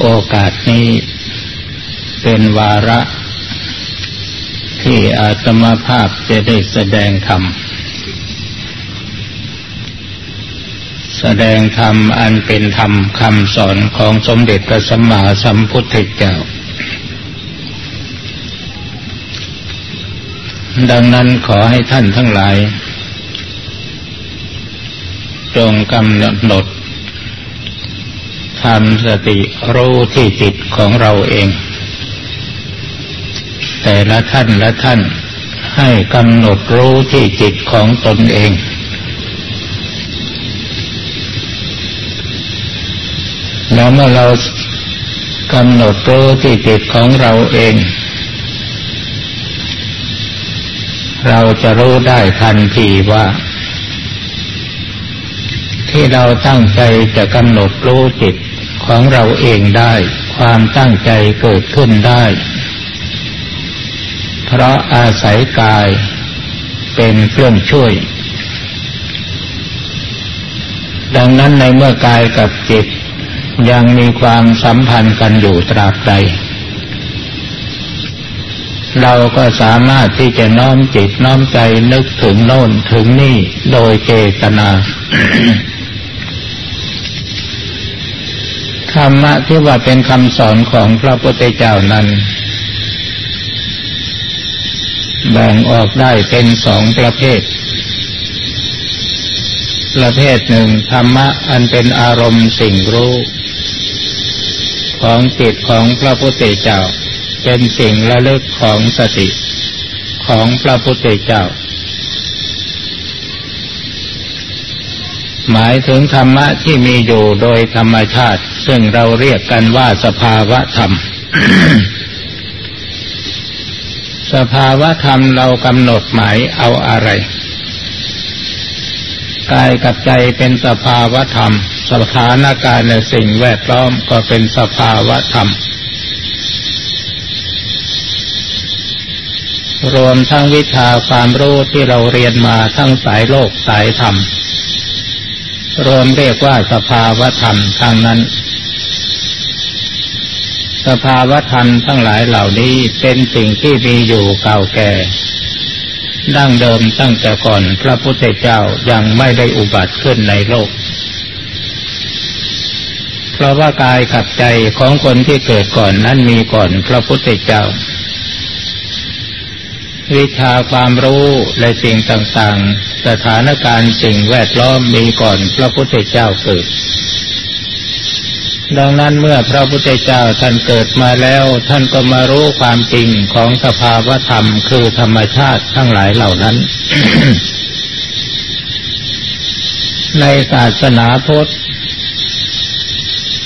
โอกาสนี้เป็นวาระ ที่อาตมาภาพจะได้แสดงธรรม แสดงธรรมอันเป็นธรรมคำสอนของสมเด็จพระสัมมาสัมพุทธเจ้า ดังนั้นขอให้ท่านทั้งหลาย จงกำหนด ทำสติรู้ที่จิตของเราเอง แต่ละท่านละท่านให้กำหนดรู้ที่จิตของตนเอง แล้วเมื่อเรากำหนดรู้ที่จิตของเราเอง เราจะรู้ได้ทันทีว่า ที่เราตั้งใจจะกำหนดรู้จิต ของเราเองได้ ความตั้งใจเกิดขึ้นได้ เพราะอาศัยกายเป็นเครื่องช่วย ดังนั้นในเมื่อกายกับจิตยังมีความสัมพันธ์กันอยู่ตราบใด เราก็สามารถที่จะน้อมจิตน้อมใจนึกถึงโน่นถึงนี่โดยเจตนา ธรรมะที่ว่าเป็นคำสอนของพระพุทธเจ้านั้น แบ่งออกได้เป็นสองประเภท ประเภทหนึ่งธรรมะอันเป็นอารมณ์สิ่งรู้ ของจิตของพระพุทธเจ้า เป็นสิ่งระลึกของสติของพระพุทธเจ้า หมายถึงธรรมะที่มีอยู่โดยธรรมชาติ ซึ่งเราเรียกกันว่าสภาวะธรรม สภาวะธรรมเรากำหนดหมายเอาอะไรกายกับใจเป็นสภาวะธรรม สถานการณ์ในสิ่งแวดล้อมก็เป็นสภาวะธรรม รวมทั้งวิชาความรู้ที่เราเรียนมาทั้งสายโลกสายธรรม รวมเรียกว่าสภาวธรรมทางนั้น สภาวธรรมทั้งหลายเหล่านี้เป็นสิ่งที่มีอยู่เก่าแก่ ดั้งเดิมตั้งแต่ก่อนพระพุทธเจ้ายังไม่ได้อุบัติขึ้นในโลก เพราะว่ากายกับใจของคนที่เกิดก่อนนั้นมีก่อนพระพุทธเจ้า วิชาความรู้และสิ่งต่างๆ สถานการณ์สิ่งแวดล้อมมีก่อนพระพุทธเจ้าเกิด ดังนั้นเมื่อพระพุทธเจ้าท่านเกิดมาแล้ว ท่านก็มารู้ความจริงของสภาวธรรมคือธรรมชาติทั้งหลายเหล่านั้น ในศาสนาพุทธ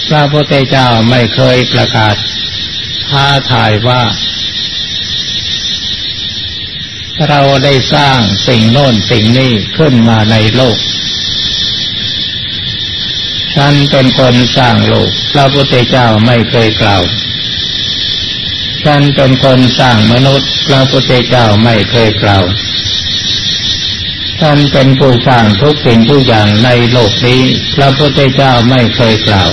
พระพุทธเจ้าไม่เคยประกาศท้าทายว่า เราได้สร้างสิ่งโน้นสิ่งนี้ขึ้นมาในโลก ฉันเป็นคนสร้างโลกพระพุทธเจ้าไม่เคยกล่าว ฉันเป็นคนสร้างมนุษย์พระพุทธเจ้าไม่เคยกล่าวฉันเป็นผู้สร้างทุกสิ่งทุกอย่างในโลกนี้ พระพุทธเจ้าไม่เคยกล่าว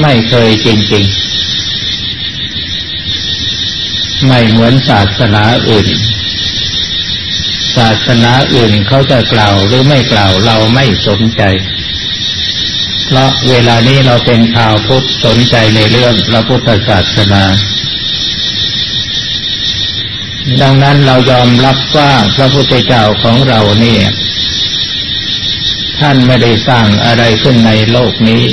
ไม่เคยจริงๆ ไม่เหมือนศาสนาอื่น ศาสนาอื่นเขาจะกล่าวหรือไม่กล่าวเราไม่สนใจ เพราะเวลานี้เราเป็นชาวพุทธสนใจในเรื่องพระพุทธศาสนา ดังนั้นเรายอมรับว่าพระพุทธเจ้าของเราเนี่ย ท่านไม่ได้สร้างอะไรขึ้นในโลกนี้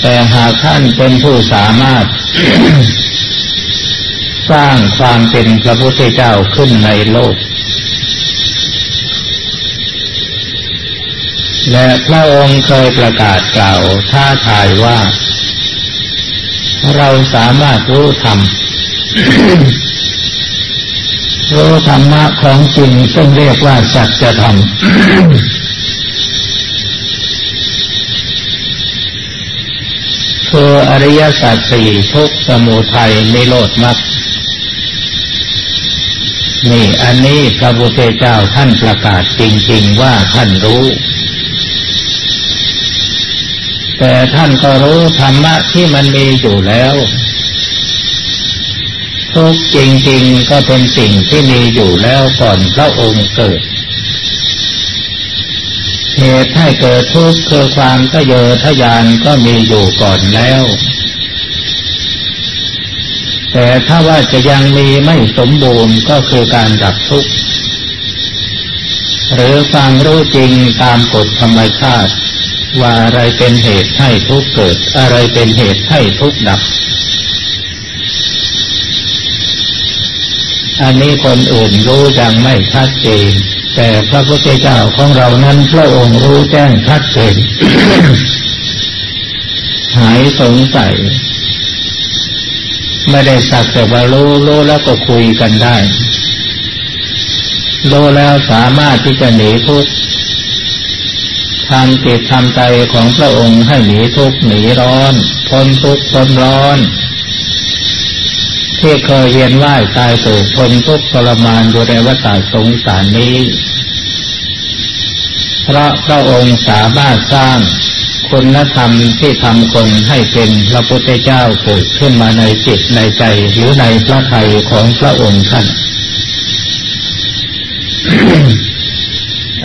แต่หากท่านเป็นผู้สามารถ สร้างความเป็นพระพุทธเจ้าขึ้นในโลก และพระองค์เคยประกาศกล่าวท้าทายว่า เราสามารถรู้ธรรมรู้ธรรมะของจริงซึ่งเรียกว่าสัจธรรมคืออริยสัจสี่ทุกสมุทัยนิโรธมรรค นี่ อันนี้พระพุทธเจ้าท่านประกาศจริง ๆ ว่าท่านรู้ แต่ท่านก็รู้ธรรมะที่มันมีอยู่แล้วทุกจริง ๆ ก็เป็นสิ่งที่มีอยู่แล้วก่อนพระองค์เกิดเหตุให้เกิดทุกข์คือความทะเยอทะยานก็มีอยู่ก่อนแล้ว แต่ถ้าว่าจะยังมีไม่สมบูรณ์ก็คือการดับทุกข์หรือความรู้จริงตามกฎธรรมชาติ ว่าอะไรเป็นเหตุให้ทุกข์เกิด อะไรเป็นเหตุให้ทุกข์ดับ อันนี้คนอื่นรู้ยังไม่ชัดเจนแต่พระพุทธเจ้าของเรานั้นพระองค์รู้แจ้งชัดเจนหายสงสัย ไม่ได้สักแต่ว่ารู้รู้แล้วก็คุยกันได้รู้แล้วสามารถที่จะหนีทุกข์ทำจิตทำใจของพระองค์ให้หนีทุกข์หนีร้อนพ้นทุกข์พ้นร้อน ที่เคยเวียนว่ายตายเกิดทนทุกข์ทรมานอยู่ในวัฏสงสารนี้ เพราะพระองค์สามารถสร้าง คุณธรรมที่ทำคนให้เป็นพระพุทธเจ้าเกิดขึ้นมาในจิตในใจหรือในพระทัยของพระองค์ท่าน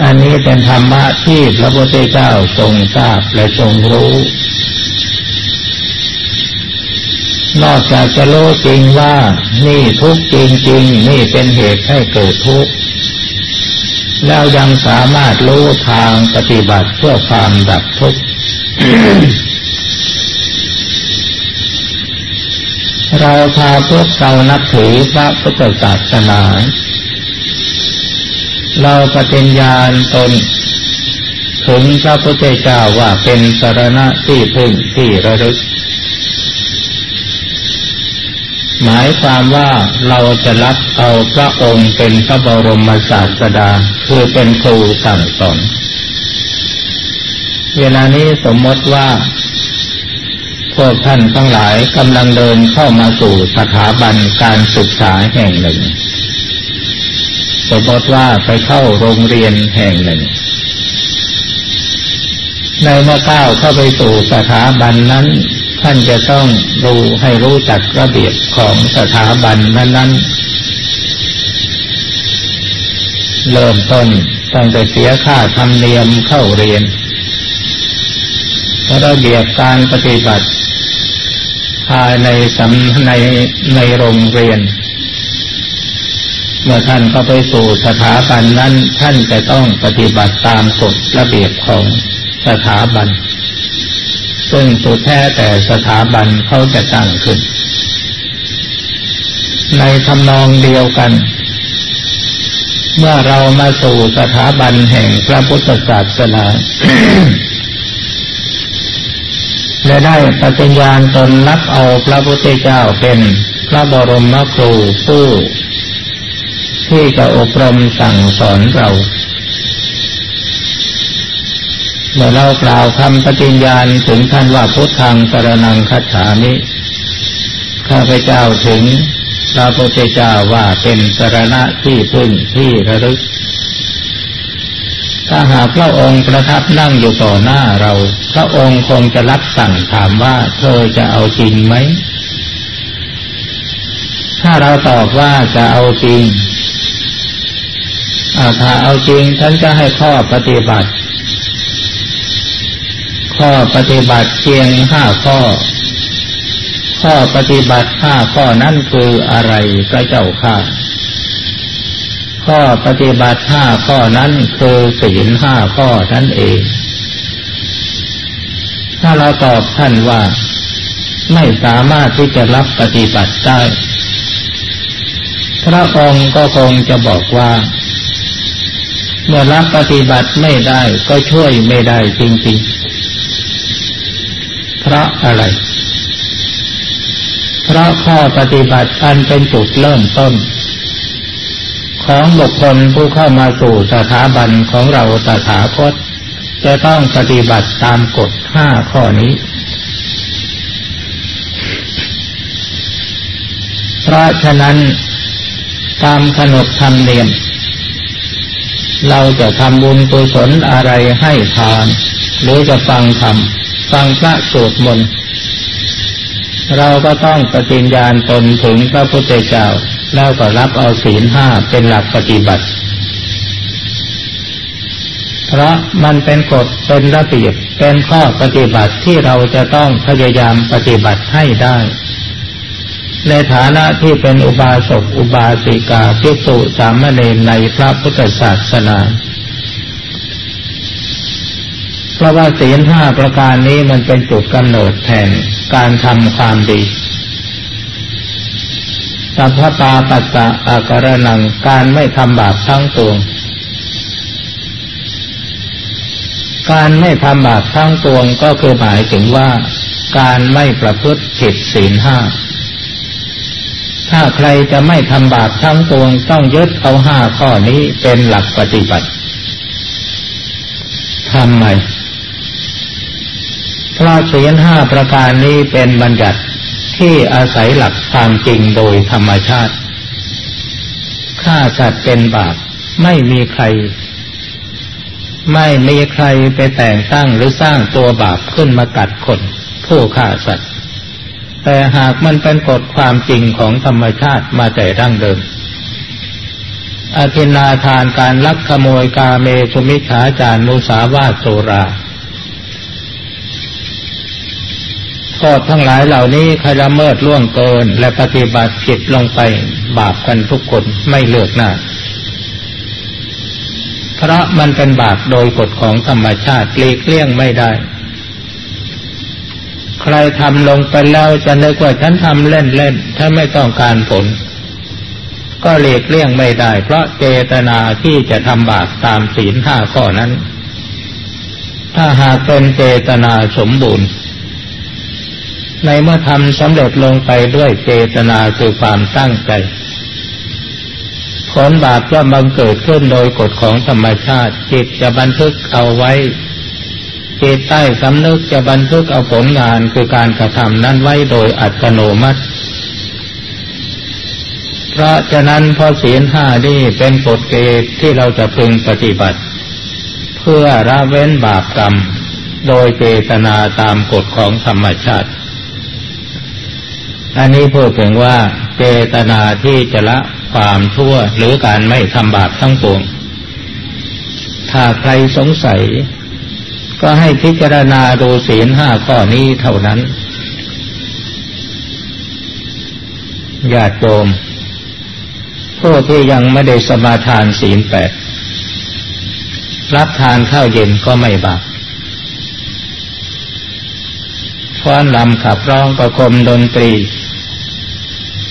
อันนี้เป็นธรรมะที่พระพุทธเจ้าทรงทราบและทรงรู้ นอกจากจะรู้จริงว่านี่ทุกจริงๆนี่เป็นเหตุให้เกิดทุกข์แล้วยังสามารถรู้ทางปฏิบัติเพื่อความดับทุกข์ เราพาพวกเรานับถือพระพุทธศาสนา เราปฏิญญาณตนถึงพระพุทธเจ้าว่าเป็นสารณะที่พึ่งที่ระลึก หมายความว่าเราจะรับเอาพระองค์เป็นพระบรมศาสดาคือเป็นครูสั่งสอน เวลานี้สมมติว่า พวกท่านทั้งหลายกำลังเดินเข้ามาสู่สถาบันการศึกษาแห่งหนึ่ง สมมติว่าไปเข้าโรงเรียนแห่งหนึ่ง ในเมื่อก้าวเข้าไปสู่สถาบันนั้น ท่านจะต้องรู้ให้รู้จักระเบียบของสถาบันนั้นๆเริ่มต้นตั้งแต่เสียค่าธรรมเนียมเข้าเรียน ระเบียบการปฏิบัติ ภายในสำในในโรงเรียน เมื่อท่านเข้าไปสู่สถาบันนั้นท่านจะต้องปฏิบัติตามกฎระเบียบของสถาบัน ซึ่งสุดแท้แต่สถาบันเขาจะตั้งขึ้น ในทำนองเดียวกัน เมื่อเรามาสู่สถาบันแห่งพระพุทธศาสนา และได้ปฏิญญาณตนรับเอาพระพุทธเจ้าเป็นพระบรมครูผู้ที่จะอบรมสั่งสอนเราเมื่อเรากล่าวคำปฏิญญาณถึงท่านว่าพุทธังสรนังคัจฉามิ ข้าพเจ้าถึงพระพุทธเจ้าว่าเป็นสรณะที่พึ่งที่ระลึก ถ้าหากพระองค์ประทับนั่งอยู่ต่อหน้าเรา พระองค์คงจะรับสั่งถามว่าเธอจะเอาจริงไหม ถ้าเราตอบว่าจะเอาจริงถ้าเอาจริงฉันจะให้ข้อปฏิบัติ ข้อปฏิบัติเพียงห้าข้อ ข้อปฏิบัติห้าข้อนั้นคืออะไรพระเจ้าค่ะ ข้อปฏิบัติห้าข้อนั้นคือศีลห้าข้อนั่นเอง ถ้าเราตอบท่านว่า ไม่สามารถที่จะรับปฏิบัติได้ พระองค์ก็คงจะบอกว่า เมื่อรับปฏิบัติไม่ได้ก็ช่วยไม่ได้จริงๆ เพราะอะไร เพราะข้อปฏิบัติอันเป็นจุดเริ่มต้น ของบุคคลผู้เข้ามาสู่สถาบันของเราตถาคต จะต้องปฏิบัติตามกฎห้าข้อนี้ เพราะฉะนั้นตามขนบธรรมเนียม เราจะทำบุญกุศลอะไรให้ทาน หรือจะฟังธรรมฟังพระสวดมนต์เราก็ต้องปฏิญญาณตนถึงพระพุทธเจ้า แล้วก็รับเอาศีลห้าเป็นหลักปฏิบัติ เพราะมันเป็นกฎเป็นระเบียบเป็นข้อปฏิบัติที่เราจะต้องพยายามปฏิบัติให้ได้ ในฐานะที่เป็นอุบาสกอุบาสิกาภิกษุสามเณรในพระพุทธศาสนาเพราะว่าศีลห้าประการนี้มันเป็นจุดกำเนิดแห่งการทำความดี สัพพตาปัสสะอาการนังการไม่ทำบาปทั้งปวง การไม่ทำบาปทั้งปวงก็คือหมายถึงว่า การไม่ประพฤติผิดศีลห้า ถ้าใครจะไม่ทำบาปทั้งปวงต้องยึดเอาห้าข้อนี้เป็นหลักปฏิบัติทำไมพราะศีลห้าประการนี้เป็นบัญญัติ ที่อาศัยหลักความจริงโดยธรรมชาติฆ่าสัตว์เป็นบาปไม่มีใคร ไม่มีใครไปแต่งตั้งหรือสร้างตัวบาปขึ้นมากัดคนผู้ฆ่าสัตว์ แต่หากมันเป็นกฎความจริงของธรรมชาติมาแต่ดั้งเดิมอธินาทานการลักขโมยกาเมสุมิฉาจารุสาวาโสรา โทษทั้งหลายเหล่านี้ใครละเมิดล่วงเกิน และปฏิบัติผิดลงไปบาปกันทุกคนไม่เลือกหน้า เพราะมันเป็นบาปโดยกฎของธรรมชาติหลีกเลี่ยงไม่ได้ ใครทำลงไปแล้วจะนึกว่าฉันทำเล่นเล่นถ้าไม่ต้องการผล ก็หลีกเลี่ยงไม่ได้ เพราะเจตนาที่จะทำบาปตามศีลห้าข้อนั้น ถ้าหากเป็นเจตนาสมบูรณ์ ในเมื่อทำสำเร็จลงไปด้วยเจตนาคือความตั้งใจผลบาปย่อมบังเกิดขึ้นโดยกฎของธรรมชาติ จิตจะบันทึกเอาไว้จิตใต้สำนึกจะบันทึกเอาผลงานคือการกระทำนั้นไว้โดยอัตโนมัติ เพราะฉะนั้นพอศีลห้านี่เป็นกฎเกณฑ์ที่เราจะพึงปฏิบัติ เพื่อละเว้นบาปกรรม โดยเจตนาตามกฎของธรรมชาติ อันนี้พูดถึงว่าเจตนาที่จะละความชั่วหรือการไม่ทำบาปทั้งปวง ถ้าใครสงสัย ก็ให้พิจารณาดูศีลห้าข้อนี้เท่านั้นญาติโยมผู้ที่ยังไม่ได้สมาทานศีลแปดรับทานข้าวเย็นก็ไม่บาปฟ้อนลำขับร้องประคมดนตรี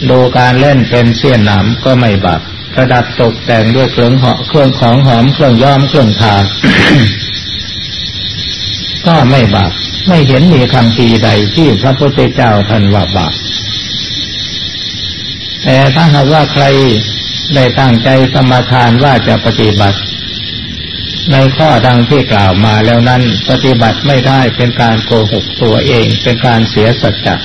ดูการเล่นเป็นเสี้ยนหนามก็ไม่บาปประดับตกแต่งด้วยเครื่องหาะเครื่องของหอมเครื่องย้อมเครื่องทาก็ไม่บาปไม่เห็นมีคำทีใดที่พระพุทธเจ้าท่านว่าบาปแต่ถ้าหากว่าใครได้ตั้งใจสมาทานว่าจะปฏิบัติ ในข้อดังที่กล่าวมาแล้วนั้น ปฏิบัติไม่ได้เป็นการโกหกตัวเอง เป็นการเสียสัจจะ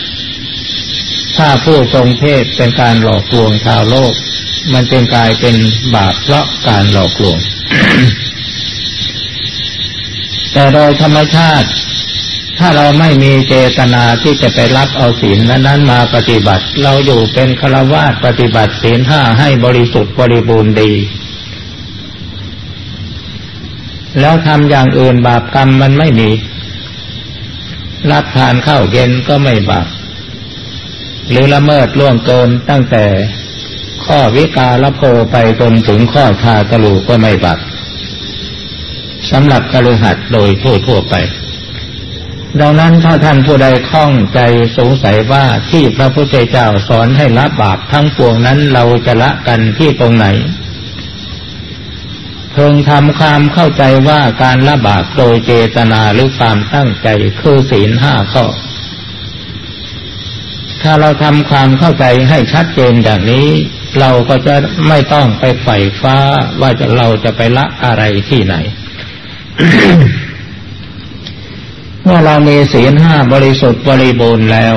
ถ้าผู้ทรงเทศเป็นการหลอกลวงชาวโลก มันจึงกลายเป็นบาปเพราะการหลอกลวง แต่โดยธรรมชาติ ถ้าเราไม่มีเจตนาที่จะไปรับเอาศีลนั้นมาปฏิบัติ เราอยู่เป็นฆราวาสปฏิบัติศีลห้าให้บริสุทธิ์บริบูรณ์ดี แล้วทำอย่างอื่นบาปกรรมมันไม่มี รับทานข้าวเย็นก็ไม่บาป หรือละเมิดล่วงเกินตั้งแต่ข้อวิกาลโพไปจนถึงข้อชาตลูก็ไม่บัตสำหรับกรหัดโดยทั่วทั่วไป ดังนั้นถ้าท่านผู้ใดคล่องใจสงสัยว่าที่พระพุทธเจ้าสอนให้ละบาปทั้งปวงนั้นเราจะละกันที่ตรงไหน เพิ่งทำความเข้าใจว่าการละบาปโดยเจตนาหรือความตั้งใจคือศีลห้าข้อ ถ้าเราทำความเข้าใจให้ชัดเจนอย่างนี้ เราก็จะไม่ต้องไปใฝ่ฟ้าว่าจะเราจะไปละอะไรที่ไหน เมื่อเรามีศีลห้าบริสุทธิ์บริบูรณ์แล้ว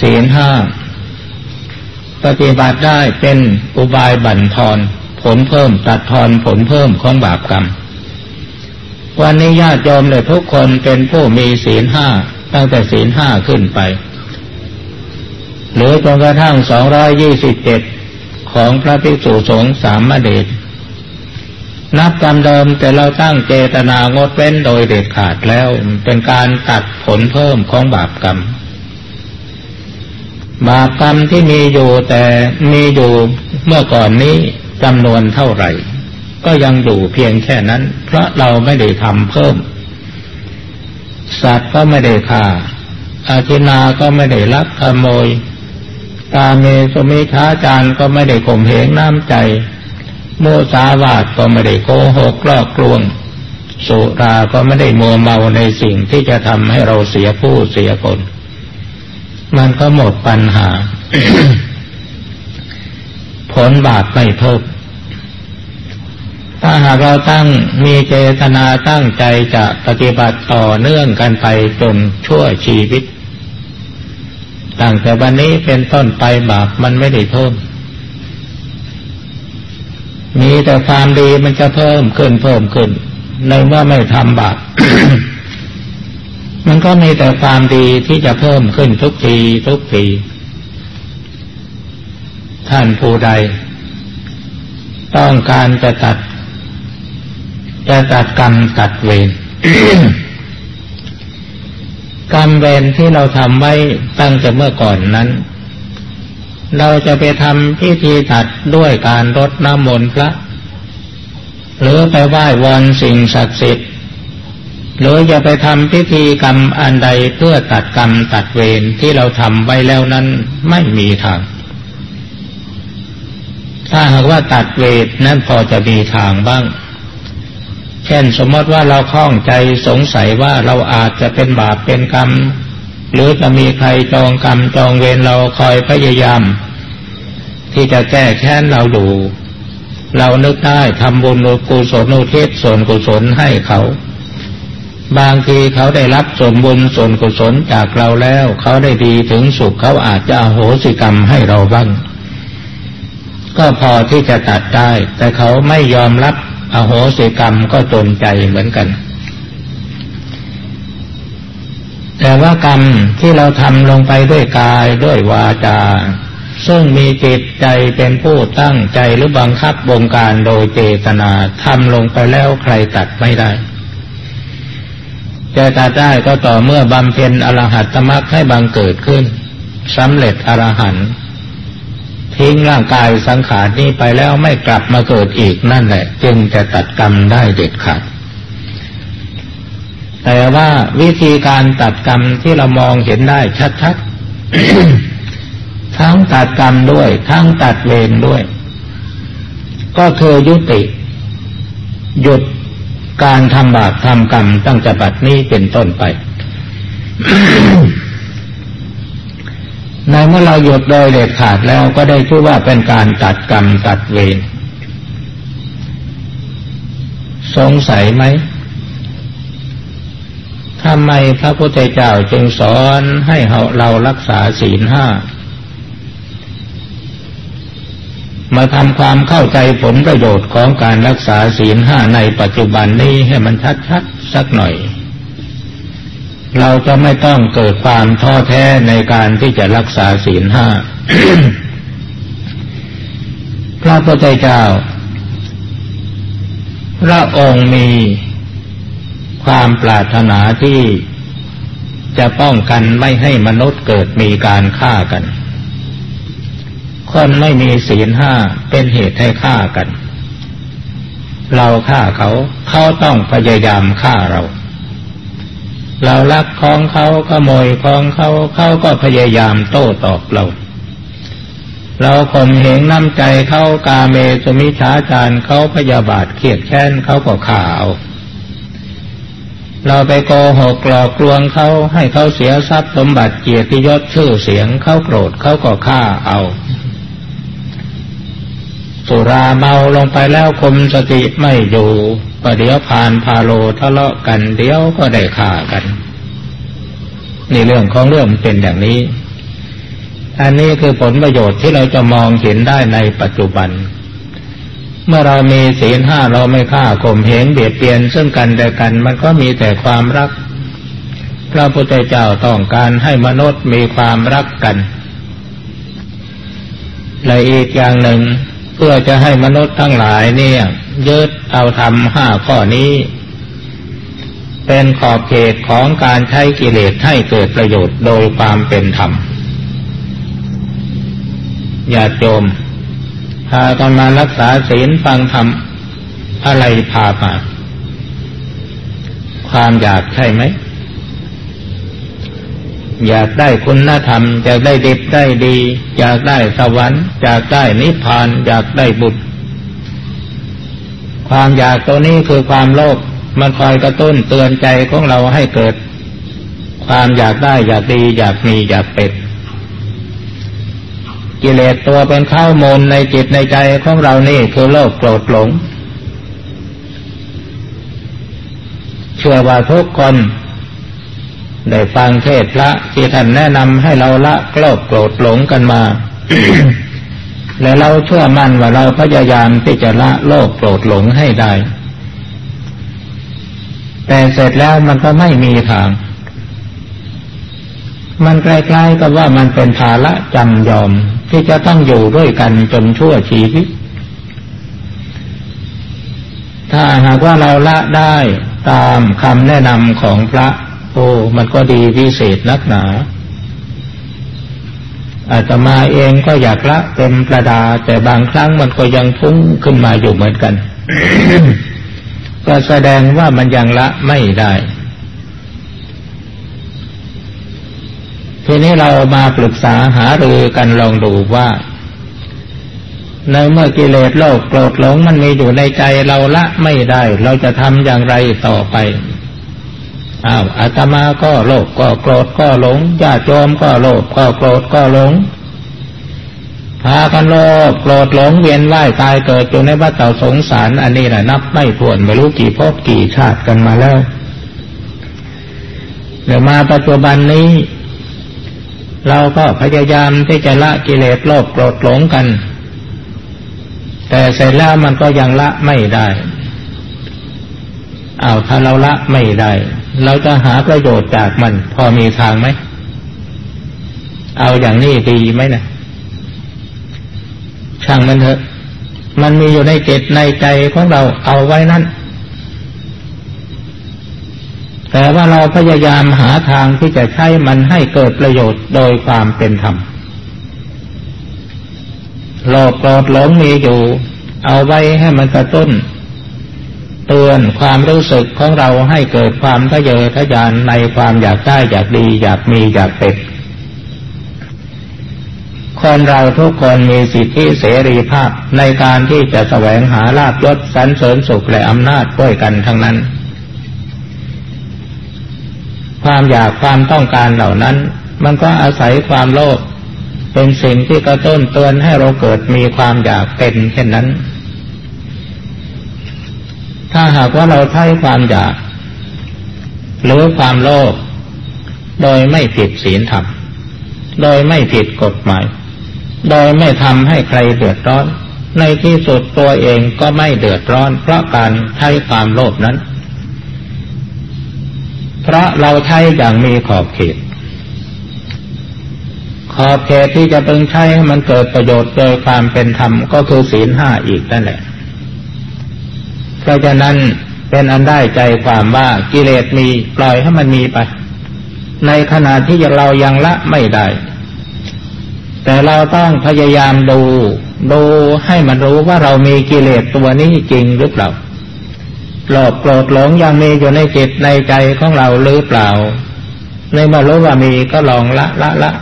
ศีลห้าปฏิบัติได้เป็นอุบายบั่นทอนผลเพิ่มตัดทอนผลเพิ่มของบาปกรรม วันนี้ญาติโยมเลยทุกคนเป็นผู้มีศีลห้า ตั้งแต่ศีลห้าขึ้นไป หรือจนกระทั่งสองร้อยยี่สิบเจ็ดของพระภิกษุสงฆ์สามเดชนับกรรมเดิมแต่เราตั้งเจตนางดเว้นโดยเด็ดขาดแล้วเป็นการตัดผลเพิ่มของบาปกรรม บาปกรรมที่มีอยู่แต่มีอยู่เมื่อก่อนนี้จำนวนเท่าไหร่ ก็ยังอยู่เพียงแค่นั้น เพราะเราไม่ได้ทำเพิ่ม สัตว์ก็ไม่ได้ฆ่าอาชินาก็ไม่ได้ลักขโมย ตาเมสมิช้าจารก็ไม่ได้ข่มเหงน้ำใจ โมสาวาทก็ไม่ได้โกหกลอกลวง สุราก็ไม่ได้มัวเมาในสิ่งที่จะทำให้เราเสียผู้เสียคน มันก็หมดปัญหา ผลบาปไม่เพิ่ม ถ้าหากเราตั้งมีเจตนาตั้งใจจะปฏิบัติต่อเนื่องกันไปจนชั่วชีวิต ตั้งแต่วันนี้เป็นต้นไปบาปมันไม่ได้เพิ่ม มีแต่ความดีมันจะเพิ่มขึ้นเพิ่มขึ้น ในเมื่อไม่ทำบาปมันก็มีแต่ความดีที่จะเพิ่มขึ้นทุกทีทุกทีท่านผู้ใด ต้องการจะตัด จะตัดกรรมตัดเวรกรรมเวรที่เราทำไว้ตั้งแต่เมื่อก่อนนั้น เราจะไปทำพิธีตัดด้วยการรดน้ำมนต์พระ หรือไปไหว้วอนสิ่งศักดิ์สิทธิ์หรือจะไปทำพิธีกรรมอันใดเพื่อตัดกรรมตัดเวรที่เราทำไว้แล้วนั้นไม่มีทาง ถ้าหากว่าตัดเวรนั้นพอจะมีทางบ้าง เช่นสมมติว่าเราคล้องใจสงสัยว่าเราอาจจะเป็นบาปเป็นกรรม หรือจะมีใครจองกรรมจองเวรเราคอยพยายาม ที่จะแก้แค้นเราดูเรานึกได้ทำบุญกุศลอุทิศส่วนกุศลให้เขา บางทีเขาได้รับส่วนบุญส่วนกุศลจากเราแล้ว เขาได้ดีถึงสุขเขาอาจจะโหสิกรรมให้เราบ้าง ก็พอที่จะตัดได้ แต่เขาไม่ยอมรับ อโหสิกรรมก็จนใจเหมือนกัน แต่ว่ากรรมที่เราทำลงไปด้วยกายด้วยวาจา ซึ่งมีจิตใจเป็นผู้ตั้งใจหรือบังคับบงการโดยเจตนาทำลงไปแล้วใครตัดไม่ได้จะตัดได้ก็ต่อเมื่อบำเพ็ญอรหัตตมรรคให้บังเกิดขึ้นสำเร็จอรหันต์ ทิ้งร่างกายสังขารนี้ไปแล้วไม่กลับมาเกิดอีกนั่นแหละ จึงจะตัดกรรมได้เด็ดขาดแต่ว่าวิธีการตัดกรรมที่เรามองเห็นได้ชัดๆ ทั้งตัดกรรมด้วย ทั้งตัดเวรด้วย ก็คือยุติ หยุดการทำบาปทำกรรมตั้งแต่บัดนี้เป็นต้นไป ในเมื่อเราหยุดโดยเด็ดขาดแล้วก็ได้ชื่อว่าเป็นการตัดกรรมตัดเวรสงสัยไหมทำไมพระพุทธเจ้าจึงสอนให้เรารักษาศีลห้า มาทำความเข้าใจผลประโยชน์ของการรักษาศีลห้าในปัจจุบันนี้ให้มันชัดๆสักหน่อย เราจะไม่ต้องเกิดความท้อแท้ในการที่จะรักษาศีลห้า พระพุทธเจ้า พระองค์มีความปรารถนาที่จะป้องกันไม่ให้มนุษย์เกิดมีการฆ่ากัน คนไม่มีศีลห้าเป็นเหตุให้ฆ่ากัน เราฆ่าเขา เขาต้องพยายามฆ่าเรา เราลักของเขาขโมยของเขาเขาก็พยายามโต้ตอบเรา เราข่มเหงน้ำใจเขากาเมสมิชาจารเขาพยาบาทเขียดแค้นเขาก็ข่าเอาเราไปโกหกหลอกลวงเขาให้เขาเสียทรัพย์สมบัติเกียรติยศชื่อเสียงเขาโกรธเขาก็ฆ่าเอาสุราเมาลงไปแล้วคมสติไม่อยู่ ประเดี๋ยวผ่านพาโลทะเลาะกันเดี๋ยวก็ได้ฆ่ากัน นี่เรื่องของเรื่องเป็นอย่างนี้ อันนี้คือผลประโยชน์ที่เราจะมองเห็นได้ในปัจจุบัน เมื่อเรามีศีลห้าเราไม่ฆ่าข่มเหงเบียดเบียนซึ่งกันและกัน มันก็มีแต่ความรัก พระพุทธเจ้าต้องการให้มนุษย์มีความรักกันและอีกอย่างหนึ่งเพื่อจะให้มนุษย์ทั้งหลายเนี่ย ยึดเอาทำห้าข้อนี้ เป็นขอบเขตของการใช้กิเลสให้เกิดประโยชน์โดยความเป็นธรรมอย่าโจมพากันมารักษาศีลฟังธรรมอะไรพามา ความอยากใช่ไหม อยากได้คุณธรรม อยากได้ดีได้ดี อยากได้สวรรค์ อยากได้นิพพาน อยากได้บุตร ความอยากตัวนี้คือความโลภมันคอยกระตุ้นเตือนใจของเราให้เกิด ความอยากได้อยากดี อยากมีอยากเป็นกิเลสตัวเป็นข้าวมูลในจิตในใจของเรานี่คือโลภโกรธหลง เชื่อว่าทุกคนได้ฟังเทศพระที่ท่านแนะนำให้เราละโกรธโกรธหลงกันมา และเราเชื่อมั่นว่าเราพยายามที่จะละโลภโกรธหลงให้ได้ แต่เสร็จแล้วมันก็ไม่มีทาง มันคล้ายๆกับว่ามันเป็นภาระจำยอมที่จะต้องอยู่ด้วยกันจนชั่วชีวิต ถ้าหากว่าเราละได้ตามคำแนะนำของพระ โอ้มันก็ดีพิเศษนักหนา อาตมาเองก็อยากละเต็มประดา แต่บางครั้งมันก็ยังพุ่งขึ้นมาอยู่เหมือนกัน ก็แสดงว่ามันยังละไม่ได้ ทีนี้เรามาปรึกษาหารือกันลองดูว่า ในเมื่อกิเลสโลภโกรธหลงมันมีอยู่ในใจเราละไม่ได้ เราจะทำอย่างไรต่อไป อ้าวอาตมาก็โลภก็โกรธก็หลงญาติโยมก็โลภก็โกรธก็หลงพากันโลภโกรธหลงเวียนว่ายตายเกิดอยู่ในวัฏฏสงสาร อันนี้แหละนับไม่ถ้วนไม่รู้กี่ภพกี่ชาติกันมาแล้วเดี๋ยวมาปัจจุบันนี้ เราก็พยายามที่จะละกิเลสโลภโกรธหลงกัน แต่เสร็จแล้วมันก็ยังละไม่ได้อาถ้าเราละไม่ได้ เราจะหาประโยชน์จากมัน พอมีทางไหม เอาอย่างนี้ดีไหมนะช่างมันเถอะ มันมีอยู่ในจิตในใจของเราเอาไว้นั่น แต่ว่าเราพยายามหาทางที่จะใช้มันให้เกิดประโยชน์โดยความเป็นธรรมโลภโกรธหลงมีอยู่ เอาไว้ให้มันกระตุ้น เตือนความรู้สึกของเราให้เกิดความทะเยอทะยานในความอยากได้อยากดีอยากมีอยากเป็นคนเราทุกคนมีสิทธิเสรีภาพในการที่จะแสวงหาลาภยศสรรเสริญสุขและอำนาจด้วยกันทั้งนั้น ความอยากความต้องการเหล่านั้น มันก็อาศัยความโลภเป็นสิ่งที่กระตุ้นเตือนให้เราเกิดมีความอยากเป็นเช่นนั้น ถ้าหากว่าเราใช้ความอยาก หรือความโลภโดยไม่ผิดศีลธรรม โดยไม่ผิดกฎหมาย โดยไม่ทำให้ใครเดือดร้อน ในที่สุดตัวเองก็ไม่เดือดร้อน เพราะการใช้ความโลภนั้น เพราะเราใช้อย่างมีขอบเขต ขอบเขตที่จะพึงใช้ให้มันเกิดประโยชน์โดยความเป็นธรรมก็คือศีลห้าอีกนั่นแหละ เพราะฉะนั้นเป็นอันได้ใจความว่ากิเลสมีปล่อยให้มันมีไป ในขณะที่เรายังละไม่ได้ แต่เราต้องพยายามดู ดูให้มันรู้ว่าเรามีกิเลสตัวนี้จริงหรือเปล่าโลภโกรธหลงยังมีอยู่ในจิตในใจของเราหรือเปล่า ในเมื่อรู้ว่ามีก็ลองละละละ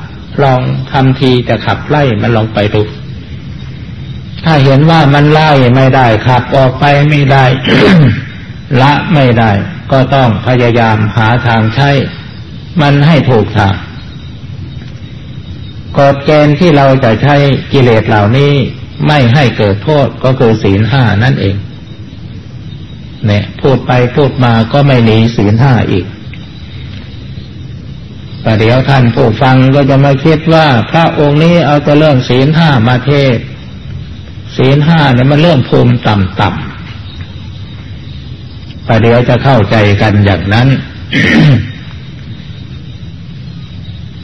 ลองทำทีจะขับไล่มันลองไปดู ถ้าเห็นว่ามันไล่ไม่ได้ขับออกไปไม่ได้ ละไม่ได้ ก็ต้องพยายามหาทางใช้ มันให้ถูกทางกฎเกณฑ์ที่เราจะใช้กิเลสเหล่านี้ไม่ให้เกิดโทษก็คือศีลห้านั่นเอง เนี่ย พูดไปพูดมาก็ไม่หนีศีลห้าอีกแต่เดี๋ยวท่านผู้ฟังก็จะมาคิดว่าพระองค์นี้เอาแต่เรื่องศีลห้ามาเทศ ศีลห้าเนี่ยมันเริ่มภูมิต่ำๆประเดี๋ยวจะเข้าใจกันอย่างนั้น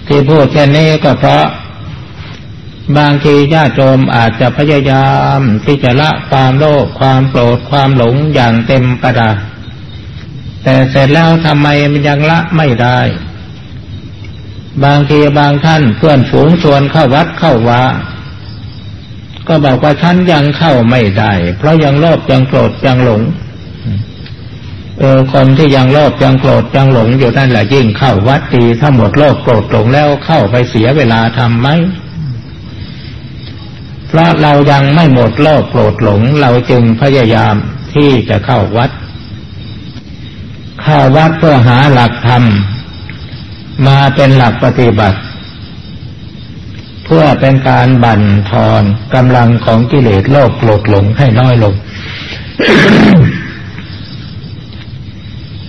ที่พูดแค่นี้ก็เพราะ บางทีญาติโยมอาจจะพยายามที่จะละความโลภความโกรธความหลงอย่างเต็มประดาษแต่เสร็จแล้วทำไมมันยังละไม่ได้ บางทีบางท่านเพื่อนฝูงชวนเข้าวัดเข้าวา ก็บอกว่าฉันยังเข้าไม่ได้ เพราะยังโลภยังโกรธยังหลงเออคนที่ยังโลภยังโกรธยังหลงอยู่นั่นแหละยิ่งเข้าวัดดีถ้าหมดโลภโกรธหลงแล้วเข้าไปเสียเวลาทำไหมเพราะเรายังไม่หมดโลภโกรธหลง เราจึงพยายามที่จะเข้าวัด เข้าวัดเพื่อหาหลักธรรมมาเป็นหลักปฏิบัติ เพื่อเป็นการบั่นทอนกำลังของกิเลสโลภโกรธหลงให้น้อยลง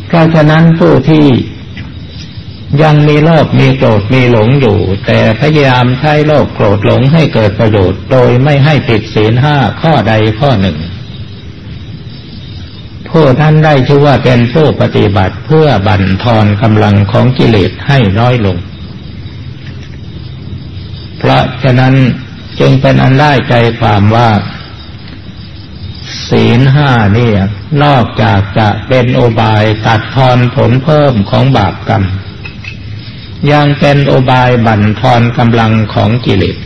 เพราะฉะนั้นผู้ที่ยังมีโลภมีโกรธมีหลงอยู่ แต่พยายามใช้โลภโกรธหลงให้เกิดประโยชน์ โดยไม่ให้ผิดศีลห้าข้อใดข้อหนึ่งผู้ท่านได้ชื่อว่าเป็นผู้ปฏิบัติเพื่อบั่นทอนกำลังของกิเลสให้น้อยลง เพราะฉะนั้นจึงเป็นอันได้ใจความว่า ศีลห้านี่นอกจากจะเป็นโอบายตัดทอนผลเพิ่มของบาปกรรม ยังเป็นโอบายบั่นทอนกำลังของกิเลส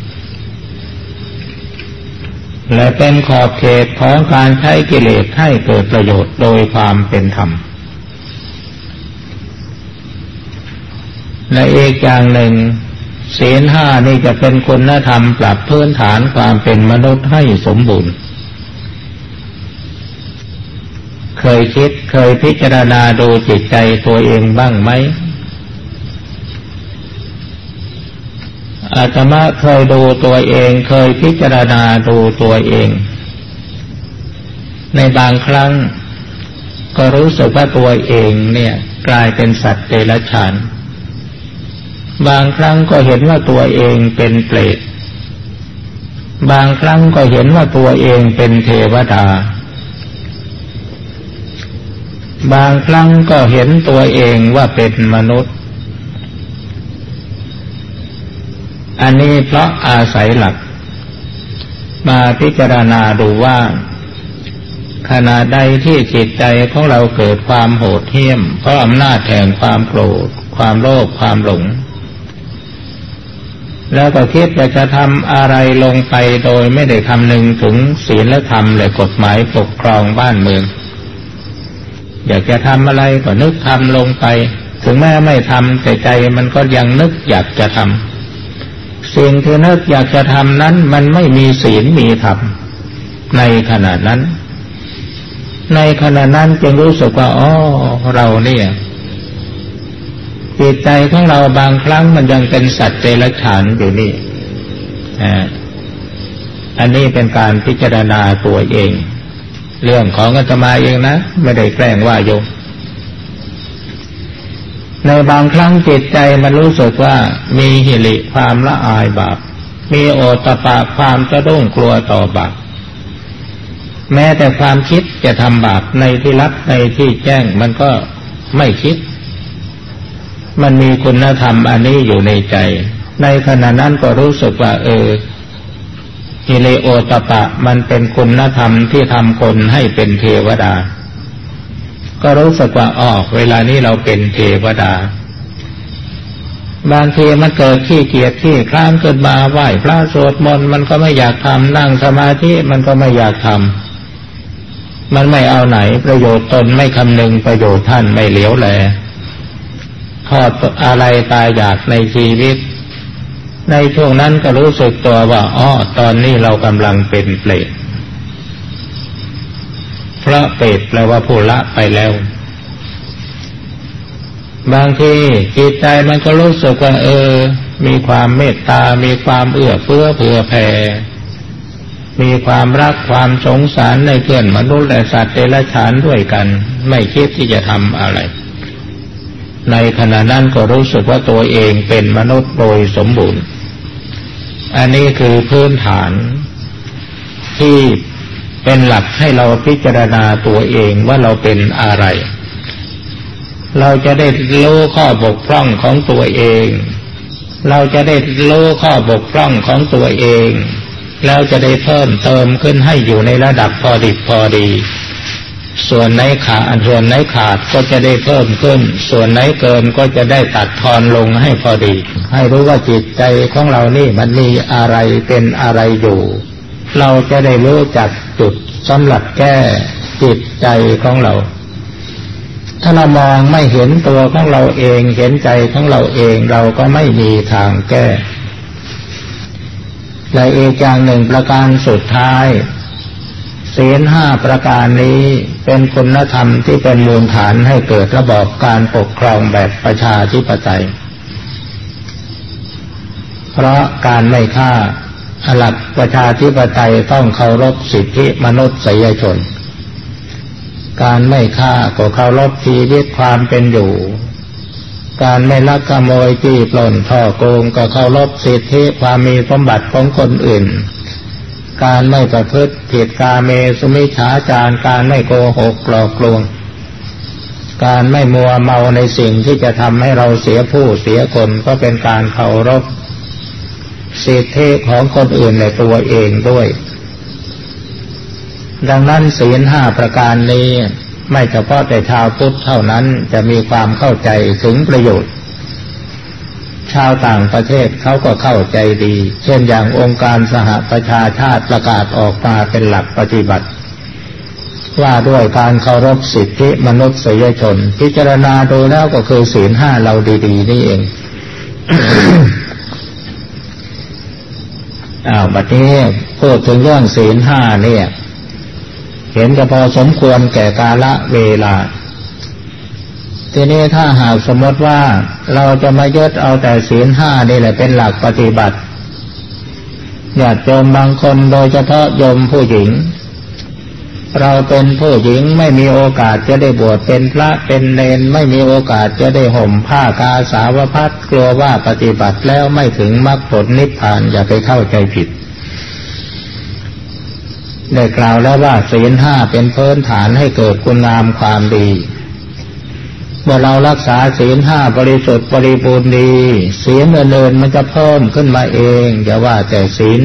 และเป็นขอบเขตของการใช้กิเลสให้เกิดประโยชน์โดยความเป็นธรรม และอีกอย่างหนึ่ง ศีลห้านี่จะเป็นคุณธรรมปรับพื้นฐานความเป็นมนุษย์ให้สมบูรณ์ เคยคิดเคยพิจารณาดูจิตใจตัวเองบ้างไหมอาตมาเคยดูตัวเองเคยพิจารณาดูตัวเอง ในบางครั้ง ก็รู้สึกว่าตัวเองเนี่ย กลายเป็นสัตว์เดรัจฉาน บางครั้งก็เห็นว่าตัวเองเป็นเปรต บางครั้งก็เห็นว่าตัวเองเป็นเทวดา บางครั้งก็เห็นตัวเองว่าเป็นมนุษย์ อันนี้เพราะอาศัยหลัก มาพิจารณาดูว่า ขณะใดที่จิตใจของเราเกิดความโหดเหี้ยม เพราะอำนาจแห่งความโกรธ ความโลภความหลง แล้วก็คิดว่าจะทำอะไรลงไปโดยไม่ได้คำนึงถึงศีลและธรรมและกฎหมายปกครองบ้านเมือง อยากจะทำอะไรก็นึกทำลงไป ถึงแม้ไม่ทำแต่ใจมันก็ยังนึกอยากจะทำสิ่งที่นึกอยากจะทำนั้น มันไม่มีศีลมีธรรมในขณะนั้น ในขณะนั้นจึงรู้สึกว่าอ๋อเราเนี่ย จิตใจของเราบางครั้งมันยังเป็นสัตว์เดรัจฉานอยู่นี่อันนี้เป็นการพิจารณาตัวเอง เรื่องของอาตมาเองนะไม่ได้แกล้งว่าโยมในบางครั้งจิตใจมันรู้สึกว่ามีหิริความละอายบาป มีโอตปะความจะดุ้งกลัวต่อบาป แม้แต่ความคิดจะทำบาปในที่ลับในที่แจ้งมันก็ไม่คิด มันมีคุณธรรมอันนี้อยู่ในใจ ในขณะนั้นก็รู้สึกว่า เออฮิเลโอตปะ มันเป็นคุณธรรมที่ทำคนให้เป็นเทวดา ก็รู้สึกว่าอ๋อเวลานี้เราเป็นเทวดา บางทีมันเกิดขี้เกียจที่คลานขึ้นมาไหว้พระสวดมนต์มันก็ไม่อยากทำนั่งสมาธิมันก็ไม่อยากทำมันไม่เอาไหนประโยชน์ตนไม่คำนึงประโยชน์ท่านไม่เหลียวแล ทอดอะไรตายอยากในชีวิต ในช่วงนั้นก็รู้สึกตัวว่าอ๋อตอนนี้เรากำลังเป็นเปรตเพราะเปรตแปลว่าผู้ละไปแล้ว บางทีจิตใจมันก็รู้สึกว่าเออ มีความเมตตา มีความเอื้อเฟื้อเผื่อแผ่มีความรักความสงสารในเพื่อนมนุษย์และสัตว์เดรัจฉานด้วยกัน ไม่คิดที่จะทำอะไร ในขณะนั้นก็รู้สึกว่าตัวเองเป็นมนุษย์โดยสมบูรณ์ อันนี้คือพื้นฐานที่เป็นหลักให้เราพิจารณาตัวเองว่าเราเป็นอะไร เราจะได้รู้ข้อบกพร่องของตัวเอง เราจะได้รู้ข้อบกพร่องของตัวเอง แล้วจะได้เพิ่มเติมขึ้นให้อยู่ในระดับพอดิบพอดี ส่วนไหนขาดส่วนไหนขาดก็จะได้เพิ่มขึ้น ส่วนไหนเกินก็จะได้ตัดทอนลงให้พอดี ให้รู้ว่าจิตใจของเรานี่มันมีอะไรเป็นอะไรอยู่ เราจะได้รู้จักจุดสำหรับแก้จิตใจของเรา ถ้าเรามองไม่เห็นตัวของเราเองเห็นใจของเราเองเราก็ไม่มีทางแก้และอีกอย่างหนึ่งประการสุดท้าย ศีลห้าประการนี้เป็นคุณธรรมที่เป็นมูลฐานให้เกิดระบอบการปกครองแบบประชาธิปไตย เพราะการไม่ฆ่าหลักประชาธิปไตยต้องเคารพสิทธิมนุษยชน การไม่ฆ่าก็เคารพชีวิตความเป็นอยู่ การไม่ลักขโมยจี้ปล้นท่อโกงก็เคารพสิทธิความมีสมบัติของคนอื่น การไม่ประพฤติผิดกาเมสุมิฉาจารการไม่โกหกหลอกลวง การไม่มัวเมาในสิ่งที่จะทำให้เราเสียผู้เสียคนก็เป็นการเคารพสิทธิของคนอื่นในตัวเองด้วย ดังนั้นศีลห้าประการนี้ ไม่เฉพาะแต่ชาวพุทธเท่านั้นจะมีความเข้าใจถึงประโยชน์ ชาวต่างประเทศเขาก็เข้าใจดี เช่นอย่างองค์การสหประชาชาติประกาศออกมาเป็นหลักปฏิบัติ ว่าด้วยการเคารพสิทธิมนุษยชน พิจารณาดูแล้วก็คือศีลห้าเราดีๆ นี่เองอ้าวบัดนี้พูดถึงเรื่องศีลห้าเนี่ย เห็นจะพอสมควรแก่กาละเวลา ทีนี้ถ้าหากสมมติว่าเราจะมายึดเอาแต่ศีลห้านี่แหละเป็นหลักปฏิบัติญาติโยมบางคนโดยเฉพาะโยมผู้หญิง เราเป็นผู้หญิงไม่มีโอกาสจะได้บวชเป็นพระเป็นเนนไม่มีโอกาสจะได้ห่มผ้ากาสาวพัดกลัวว่าปฏิบัติแล้วไม่ถึงมรรคผลนิพพานอย่าไปเข้าใจผิดได้กล่าวแล้วว่าศีลห้าเป็นพื้นฐานให้เกิดคุณงามความดี เมื่อเรารักษาศีลห้าบริสุทธิ์บริบูรณ์ดีศีลเนินมันจะเพิ่มขึ้นมาเองอย่าว่าแต่ศีล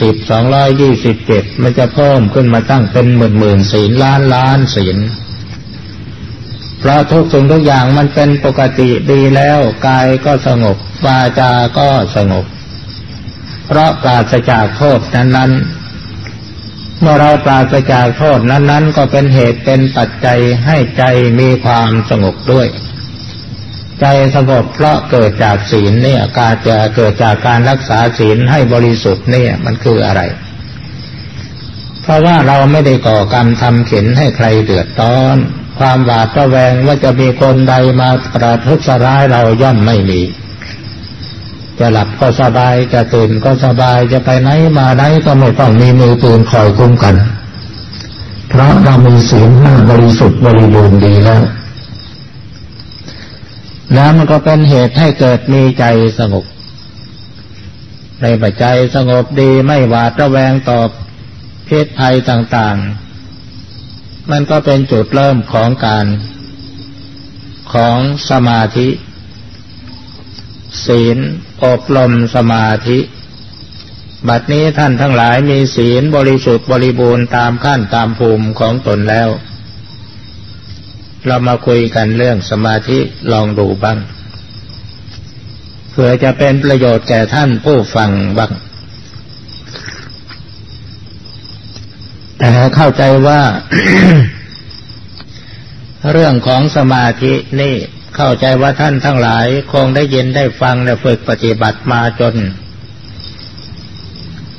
สิบสองร้อยยี่สิบเจ็ดมันจะเพิ่มขึ้นมาตั้งเป็นหมื่นหมื่นศีลล้านล้านศีลเพราะทุกสิ่งทุกอย่างมันเป็นปกติดีแล้วกายก็สงบวาจาก็สงบ เพราะปราศจากโทษนั้นๆ เมื่อเราปราศจากโทษนั้น ๆ ก็เป็นเหตุเป็นปัจจัยให้ใจมีความสงบด้วย ใจสงบเพราะเกิดจากศีลเนี่ยการจะเกิดจากการรักษาศีลให้บริสุทธิ์เนี่ยมันคืออะไร เพราะว่าเราไม่ได้ก่อกรรมทำเข็นให้ใครเดือดร้อน ความหวาดระแวงว่าจะมีคนใดมาประทุษร้ายเราย่อมไม่มี จะหลับก็สบายจะตื่นก็สบายจะไปไหนมาไหนก็ไม่ต้องมีมือปืนคอยคุ้มกัน เพราะเรามีศีลห้าบริสุทธิ์บริบูรณ์ดีแล้ว แล้วมันก็เป็นเหตุให้เกิดมีใจสงบในปัจจัยสงบดีไม่หวาดระแวงต่อเพศภัยต่างๆ มันก็เป็นจุดเริ่มของการของสมาธิ ศีลอบรมสมาธิ บัดนี้ท่านทั้งหลายมีศีลบริสุทธิ์บริบูรณ์ตามขั้นตามภูมิของตนแล้ว เรามาคุยกันเรื่องสมาธิลองดูบ้างเพื่อจะเป็นประโยชน์แก่ท่านผู้ฟังบ้างแต่เข้าใจว่า เรื่องของสมาธินี่ เข้าใจว่าท่านทั้งหลาย คงได้ยินได้ฟังและฝึกปฏิบัติมาจน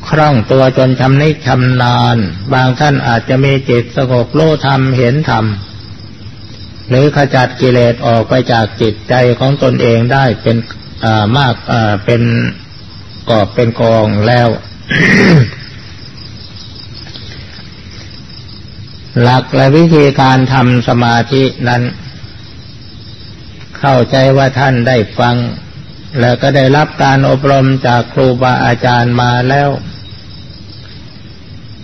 คล่องตัวจนชำนิชำนาญ บางท่านอาจจะมีจิตสงบโลธรรมเห็นธรรม หรือขจัดกิเลสออกไปจากจิตใจของตนเองได้เป็นมากเป็นกอบเป็นกองแล้วหลักและวิธีการทำสมาธินั้น เข้าใจว่าท่านได้ฟัง แล้วก็ได้รับการอบรมจากครูบาอาจารย์มาแล้ว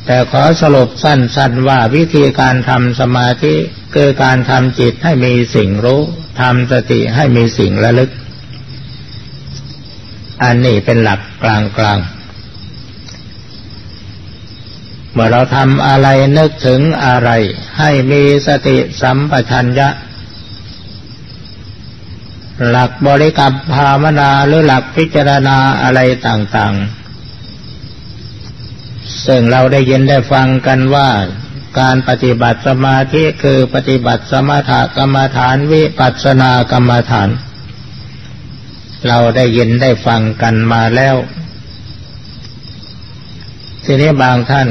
แต่ขอสรุปสั้นๆว่าวิธีการทำสมาธิคือการทำจิตให้มีสิ่งรู้ทำสติให้มีสิ่งระลึก อันนี้เป็นหลักกลางๆเมื่อเราทำอะไรนึกถึงอะไร ให้มีสติสัมปชัญญะ หลักบริกรรมภาวนาหรือหลักพิจารณาอะไรต่างๆ ซึ่งเราได้ยินได้ฟังกันว่าการปฏิบัติสมาธิคือปฏิบัติสมถกรรมฐานวิปัสสนากรรมฐาน เราได้ยินได้ฟังกันมาแล้ว ทีนี้บางท่าน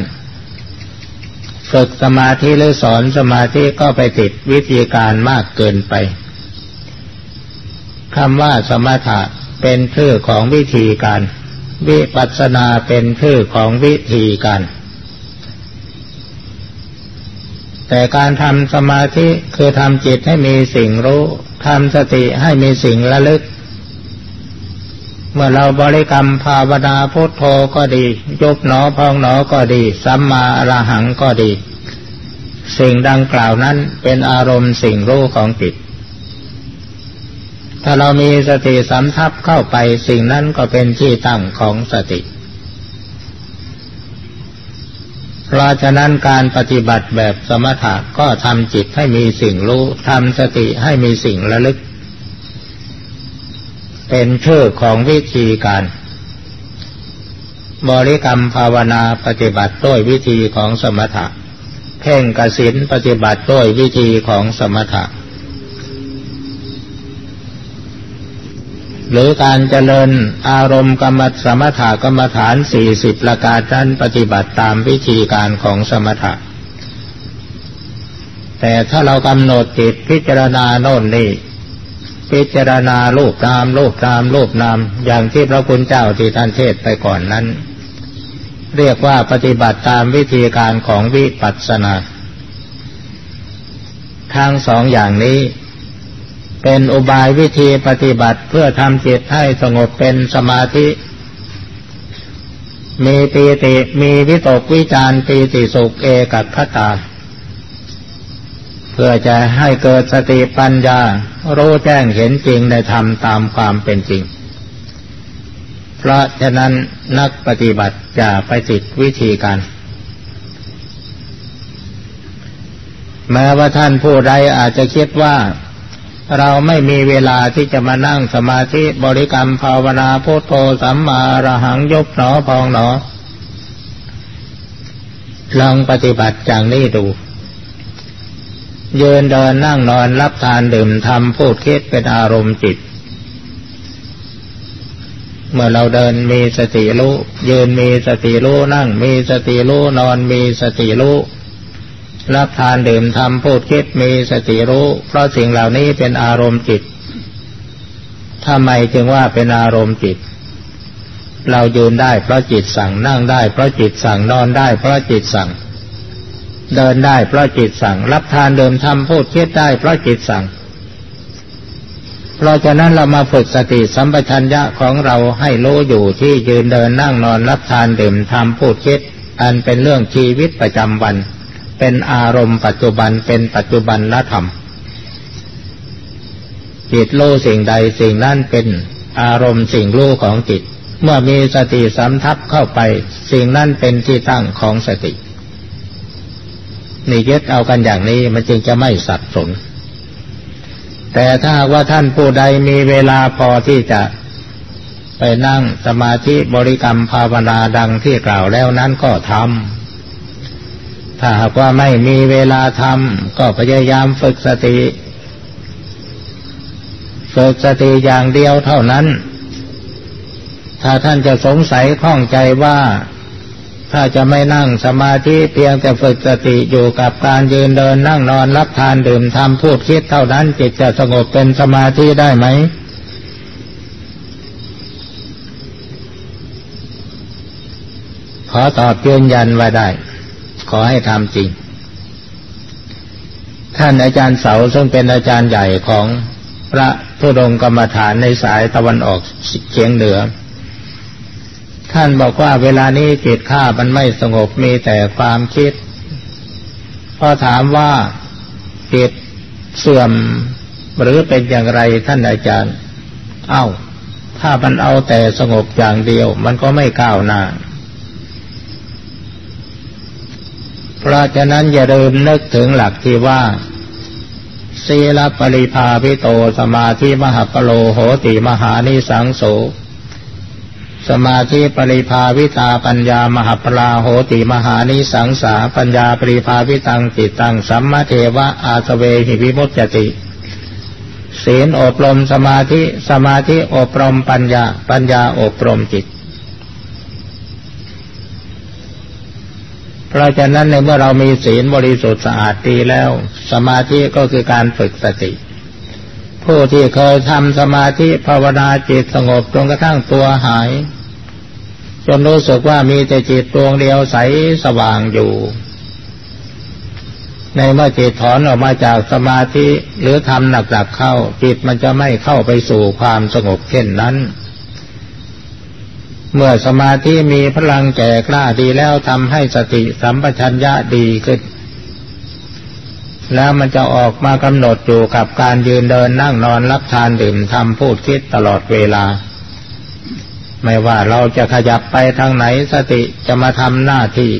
ฝึกสมาธิหรือสอนสมาธิก็ไปติดวิธีการมากเกินไป คำว่าสมถะเป็นชื่อของวิธีการ วิปัสนาเป็นชื่อของวิธีการ แต่การทำสมาธิคือทำจิตให้มีสิ่งรู้ทำสติให้มีสิ่งระลึก เมื่อเราบริกรรมภาวนาพุทโธก็ดี ยกหนอพองหนอก็ดี สัมมาอรหังก็ดี สิ่งดังกล่าวนั้นเป็นอารมณ์สิ่งรู้ของจิต ถ้าเรามีสติสำทับเข้าไปสิ่งนั้นก็เป็นที่ตั้งของสติ เพราะฉะนั้นการปฏิบัติแบบสมถะก็ทำจิตให้มีสิ่งรู้ทำสติให้มีสิ่งระลึก เป็นชื่อของวิธีการ บริกรรมภาวนาปฏิบัติด้วยวิธีของสมถะ เพ่งกสินปฏิบัติด้วยวิธีของสมถะ หรือการเจริญอารมณ์กรรมสมถกรรมฐานสี่สิบประการนั้นปฏิบัติตามวิธีการของสมถะ แต่ถ้าเรากำหนดจิตพิจารณาโน่นนี่พิจารณาลูกนามลูกนามลูกนามอย่างที่พระคุณเจ้าที่ท่านเทศไปก่อนนั้น เรียกว่าปฏิบัติตามวิธีการของวิปัสสนาทั้งสองอย่างนี้ เป็นอุบายวิธีปฏิบัติเพื่อทำจิตให้สงบเป็นสมาธิ มีปีติมีวิตกวิจารปีติสุขเอกัคตาเพื่อจะให้เกิดสติปัญญา รู้แจ้งเห็นจริงในธรรมตามความเป็นจริง เพราะฉะนั้นนักปฏิบัติจะไปติดวิธีการ แม้ว่าท่านผู้ใดอาจจะคิดว่า เราไม่มีเวลาที่จะมานั่งสมาธิบริกรรมภาวนาพุทโธสัมมาระหังยกหนอพองหนอ ลองปฏิบัติอย่างนี้ดู ยืนเดินนั่งนอนรับทานดื่มทำพูดคิดเป็นอารมณ์จิต เมื่อเราเดินมีสติรู้ยืนมีสติรู้นั่งมีสติรู้นอนมีสติรู้ รับทานดื่มทำพูดคิดมีสติรู้ เพราะสิ่งเหล่านี้เป็นอารมณ์จิตทำไมจึงว่าเป็นอารมณ์จิต เรายืนได้เพราะจิตสั่งนั่งได้ เพราะจิตสั่งนอนได้ เพราะจิตสั่ง เดินได้ เพราะจิตสั่ง รับทานเดิมทำพูดคิดได้ เพราะจิตสั่ง เพราะฉะนั้นเรามาฝึกสติสัมปชัญญะของเราให้รู้อยู่ที่ยืนเดินนั่งนอนรับทานดื่มทำพูดคิด อันเป็นเรื่องชีวิตประจำวัน เป็นอารมณ์ปัจจุบันเป็นปัจจุบันละธรรม จิตรู้สิ่งใดสิ่งนั้นเป็นอารมณ์สิ่งรู้ของจิต เมื่อมีสติสำทับเข้าไป สิ่งนั้นเป็นที่ตั้งของสตินี่ยึดเอากันอย่างนี้มันจึงจะไม่สับสน แต่ถ้าว่าท่านผู้ใดมีเวลาพอที่จะไปนั่งสมาธิบริกรรมภาวนาดังที่กล่าวแล้วนั้นก็ทำ ถ้าหากว่าไม่มีเวลาทำก็พยายามฝึกสติ ฝึกสติอย่างเดียวเท่านั้น ถ้าท่านจะสงสัยข้องใจว่าถ้าจะไม่นั่งสมาธิเพียงแต่ฝึกสติอยู่กับการยืนเดินนั่งนอนรับทานดื่มทำพูดคิดเท่านั้นจิตจะสงบเป็นสมาธิได้ไหม ขอตอบยืนยันว่าได้ ขอให้ทำจริง ท่านอาจารย์เสาซึ่งเป็นอาจารย์ใหญ่ของพระธุดงกรรมฐานในสายตะวันออกเฉียงเหนือ ท่านบอกว่าเวลานี้จิตข้ามันไม่สงบมีแต่ความคิด พอถามว่าจิตเสื่อมหรือเป็นอย่างไรท่านอาจารย์ เอา้า ถ้ามันเอาแต่สงบอย่างเดียว มันก็ไม่ก้าวหน้า เพราะฉะนั้นอย่าลืมนึกถึงหลักที่ว่าศีลปริภาพิโตสมาธิมหปโลโหติมหานิสังโสสมาธิปริภาวิตาปัญญามหปลาโหติมหานิสังสาปัญญาปริภาวิตังจิตตังสัมมาเทวะอาสเวหิวิมุตติศีลอบรมสมาธิสมาธิอบรมปัญญาปัญญาอบรมจิต เพราะฉะนั้นในเมื่อเรามีศีลบริสุทธิ์สะอาดดีแล้ว สมาธิก็คือการฝึกสติ ผู้ที่เคยทำสมาธิภาวนาจิตสงบจนกระทั่งตัวหาย จนรู้สึกว่ามีแต่จิตดวงเดียวใสสว่างอยู่ ในเมื่อจิตถอนออกมาจากสมาธิหรือทำหนักๆเข้าจิตมันจะไม่เข้าไปสู่ความสงบเช่นนั้น เมื่อสมาธิมีพลังแก่กล้าดีแล้วทำให้สติสัมปชัญญะดีขึ้น แล้วมันจะออกมากำหนดอยู่กับการยืนเดินนั่งนอนรับทานดื่มทำพูดคิดตลอดเวลา ไม่ว่าเราจะขยับไปทางไหนสติจะมาทำหน้าที่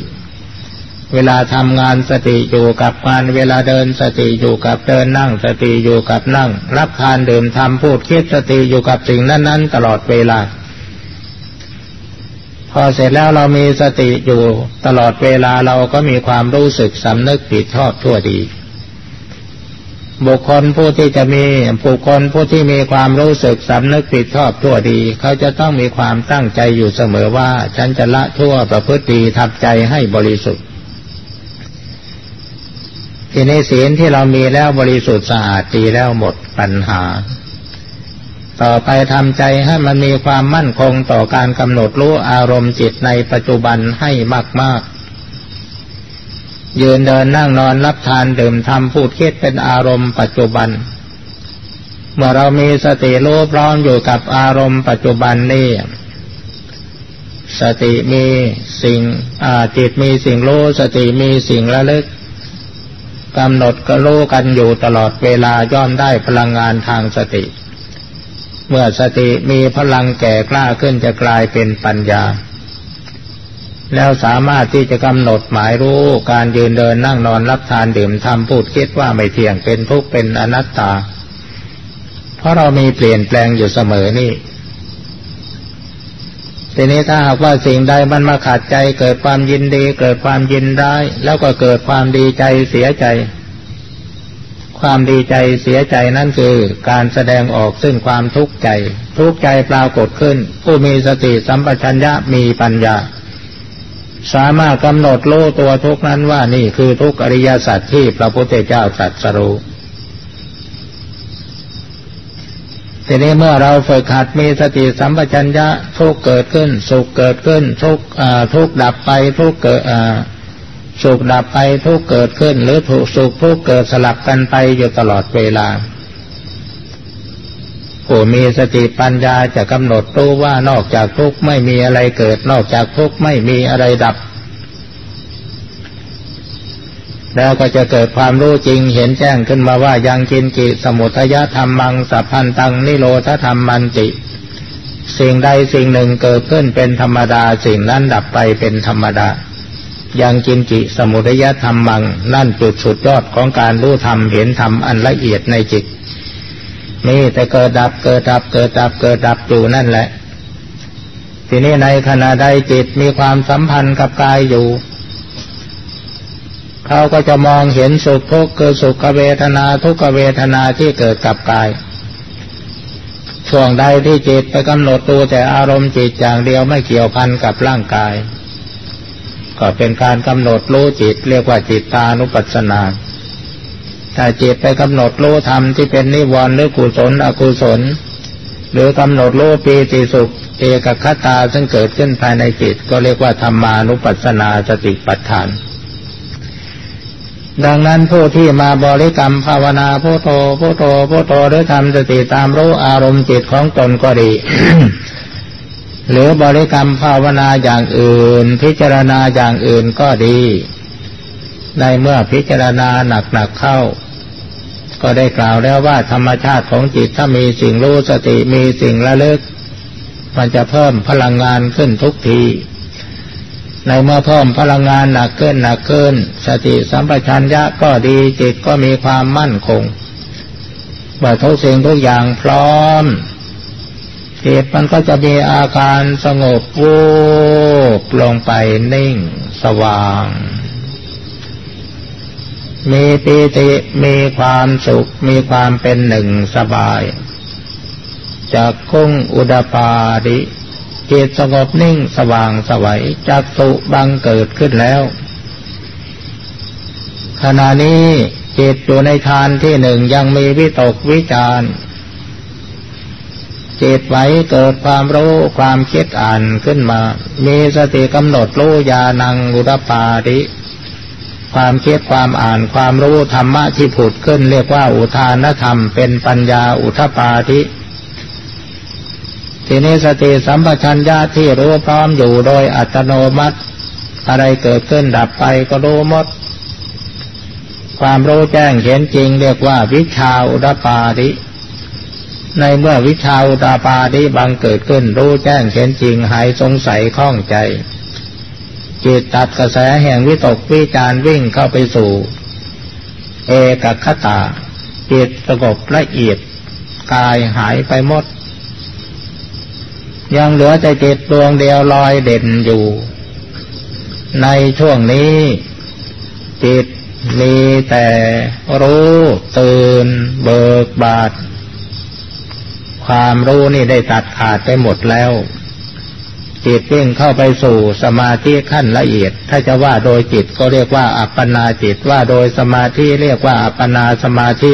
เวลาทำงานสติอยู่กับงานเวลาเดินสติอยู่กับเดินนั่ง สติอยู่กับนั่ง รับทานดื่มทำพูดคิดสติอยู่กับสิ่งนั้นๆ ตลอดเวลา พอเสร็จแล้วเรามีสติอยู่ตลอดเวลาเราก็มีความรู้สึกสำนึกผิดชอบทั่วดี บุคคลผู้ที่จะมีบุคคลผู้ที่มีความรู้สึกสำนึกผิดชอบทั่วดี เขาจะต้องมีความตั้งใจอยู่เสมอว่า ฉันจะละทั่วประพฤติทับใจให้บริสุทธิ์ทีนี้ศีลที่เรามีแล้วบริสุทธิ์สะอาดดีแล้วหมดปัญหา ต่อไปทำใจให้มันมีความมั่นคงต่อการกำหนดรู้อารมณ์จิตในปัจจุบันให้มาก ๆ ยืนเดินนั่งนอนรับทานดื่มทำพูดคิดเป็นอารมณ์ปัจจุบัน เมื่อเรามีสติรู้พร้อมอยู่กับอารมณ์ปัจจุบันนี่สติมีสิ่งจิตมีสิ่งรู้สติมีสิ่งระลึกกำหนดก็รู้กันอยู่ตลอดเวลาย่อมได้พลังงานทางสติ เมื่อสติมีพลังแก่กล้าขึ้นจะกลายเป็นปัญญา แล้วสามารถที่จะกำหนดหมายรู้การยืนเดินนั่งนอนรับทานดื่มทำพูดคิดว่าไม่เที่ยงเป็นทุกข์เป็นอนัตตา เพราะเรามีเปลี่ยนแปลงอยู่เสมอนี่ทีนี้ถ้าหากว่าสิ่งใดมันมาขัดใจเกิดความยินดี เกิดความยินร้าย แล้วก็เกิดความดีใจเสียใจ ความดีใจเสียใจนั่นคือการแสดงออกซึ่งความทุกข์ใจ ทุกข์ใจปรากฏขึ้น ผู้มีสติสัมปชัญญะมีปัญญา สามารถกำหนดรู้ตัวทุกนั้นว่านี่คือทุกอริยสัจที่พระพุทธเจ้าตรัสรู้ทีนี้เมื่อเราฝึกหัดมีสติสัมปชัญญะทุกเกิดขึ้น สุขเกิดขึ้น ทุกทุกดับไปทุกเกิด สุขดับไปทุกเกิดขึ้น หรือถูกสุขทุกเกิดสลับกันไปอยู่ตลอดเวลา ผู้มีสติปัญญาจะกำหนดรู้ว่านอกจากทุกไม่มีอะไรเกิด นอกจากทุกไม่มีอะไรดับ แล้วก็จะเกิดความรู้จริงเห็นแจ้งขึ้นมาว่ายังกินกิสมุทยธรรมมังสัพพันตังนิโรธธรรมมันติสิ่งใดสิ่งหนึ่งเกิดขึ้นเป็นธรรมดาสิ่งนั้นดับไปเป็นธรรมดา ยังกินจิสมุทยธรรมมัง นั่นจุดสุดยอดของการรู้ธรรมเห็นธรรมอันละเอียดในจิตนี่แต่เกิดดับเกิดดับเกิดดับเกิดดับอยู่นั่นแหละ ทีนี้ในขณะใดจิตมีความสัมพันธ์กับกายอยู่ เขาก็จะมองเห็นสุขทุกข์คือสุขเวทนาทุกขเวทนาที่เกิดกับกาย ช่วงใดที่จิตไปกำหนดตัวแต่อารมณ์จิตอย่างเดียวไม่เกี่ยวพันกับร่างกาย ก็เป็นการกำหนดรู้จิต เรียกว่าจิตตานุปัสสนาถ้าจิตไปกำหนดรู้ธรรมที่เป็นนิวรณ์หรือกุศลอกุศล หรือกำหนดรู้ปีติสุข เอกคตาซึ่งเกิดขึ้นภายในจิต ก็เรียกว่าธรรมานุปัสสนาสติปัฏฐาน ดังนั้นผู้ที่มาบริกรรมภาวนาพุทโธพุทโธพุทโธหรือทำสติตามรู้อารมณ์จิตของตนก็ดี หรือบริกรรมภาวนาอย่างอื่น พิจารณาอย่างอื่นก็ดี ในเมื่อพิจารณาหนักๆเข้า ก็ได้กล่าวแล้วว่าธรรมชาติของจิตถ้ามีสิ่งรู้สติมีสิ่งระลึก มันจะเพิ่มพลังงานขึ้นทุกทีในเมื่อเพิ่มพลังงานหนักขึ้นหนักขึ้น สติสัมปชัญญะก็ดีจิตก็มีความมั่นคงเมื่อทุกสิ่งทุกอย่างพร้อม จิตมันก็จะมีอาการสงบวูบลงไปนิ่งสว่าง มีปีติมีความสุข มีความเป็นหนึ่งสบายจากคุ้งอุดปาดิจิตสงบนิ่งสว่างสวัยจากสุบังเกิดขึ้นแล้ว ขณะนี้จิตอยู่ในทานที่หนึ่งยังมีวิตกวิจาร จิตไว้เกิดความรู้ความคิดอ่านขึ้นมา มีสติกำหนดรู้ยานังอุดปาดิความคิดความอ่านความรู้ธรรมะที่ผุดขึ้น เรียกว่าอุทานธรรม เป็นปัญญาอุทปาทิทีนี้สติสัมปชัญญะที่รู้พร้อมอยู่โดยอัตโนมัติ อะไรเกิดขึ้นดับไปก็รู้หมด ความรู้แจ้งเห็นจริง เรียกว่าวิชาอุดปาทิ ในเมื่อวิชาอุตาปาทิบังเกิดขึ้นรู้แจ้งเห็นจริงหายสงสัยข้องใจ จิตตัดกระแสแห่งวิตกวิจารวิ่งเข้าไปสู่ เอกคตาจิตสงบละเอียดกายหายไปหมด ยังเหลือใจจิตดวงเดียวลอยเด่นอยู่ ในช่วงนี้ จิตมีแต่รู้ตื่นเบิกบาด ความรู้นี่ได้ตัดขาดไปหมดแล้ว จิตวิ่งเข้าไปสู่สมาธิขั้นละเอียด ถ้าจะว่าโดยจิตก็เรียกว่าอัปปนาจิตว่าโดยสมาธิเรียกว่าอัปปนาสมาธิ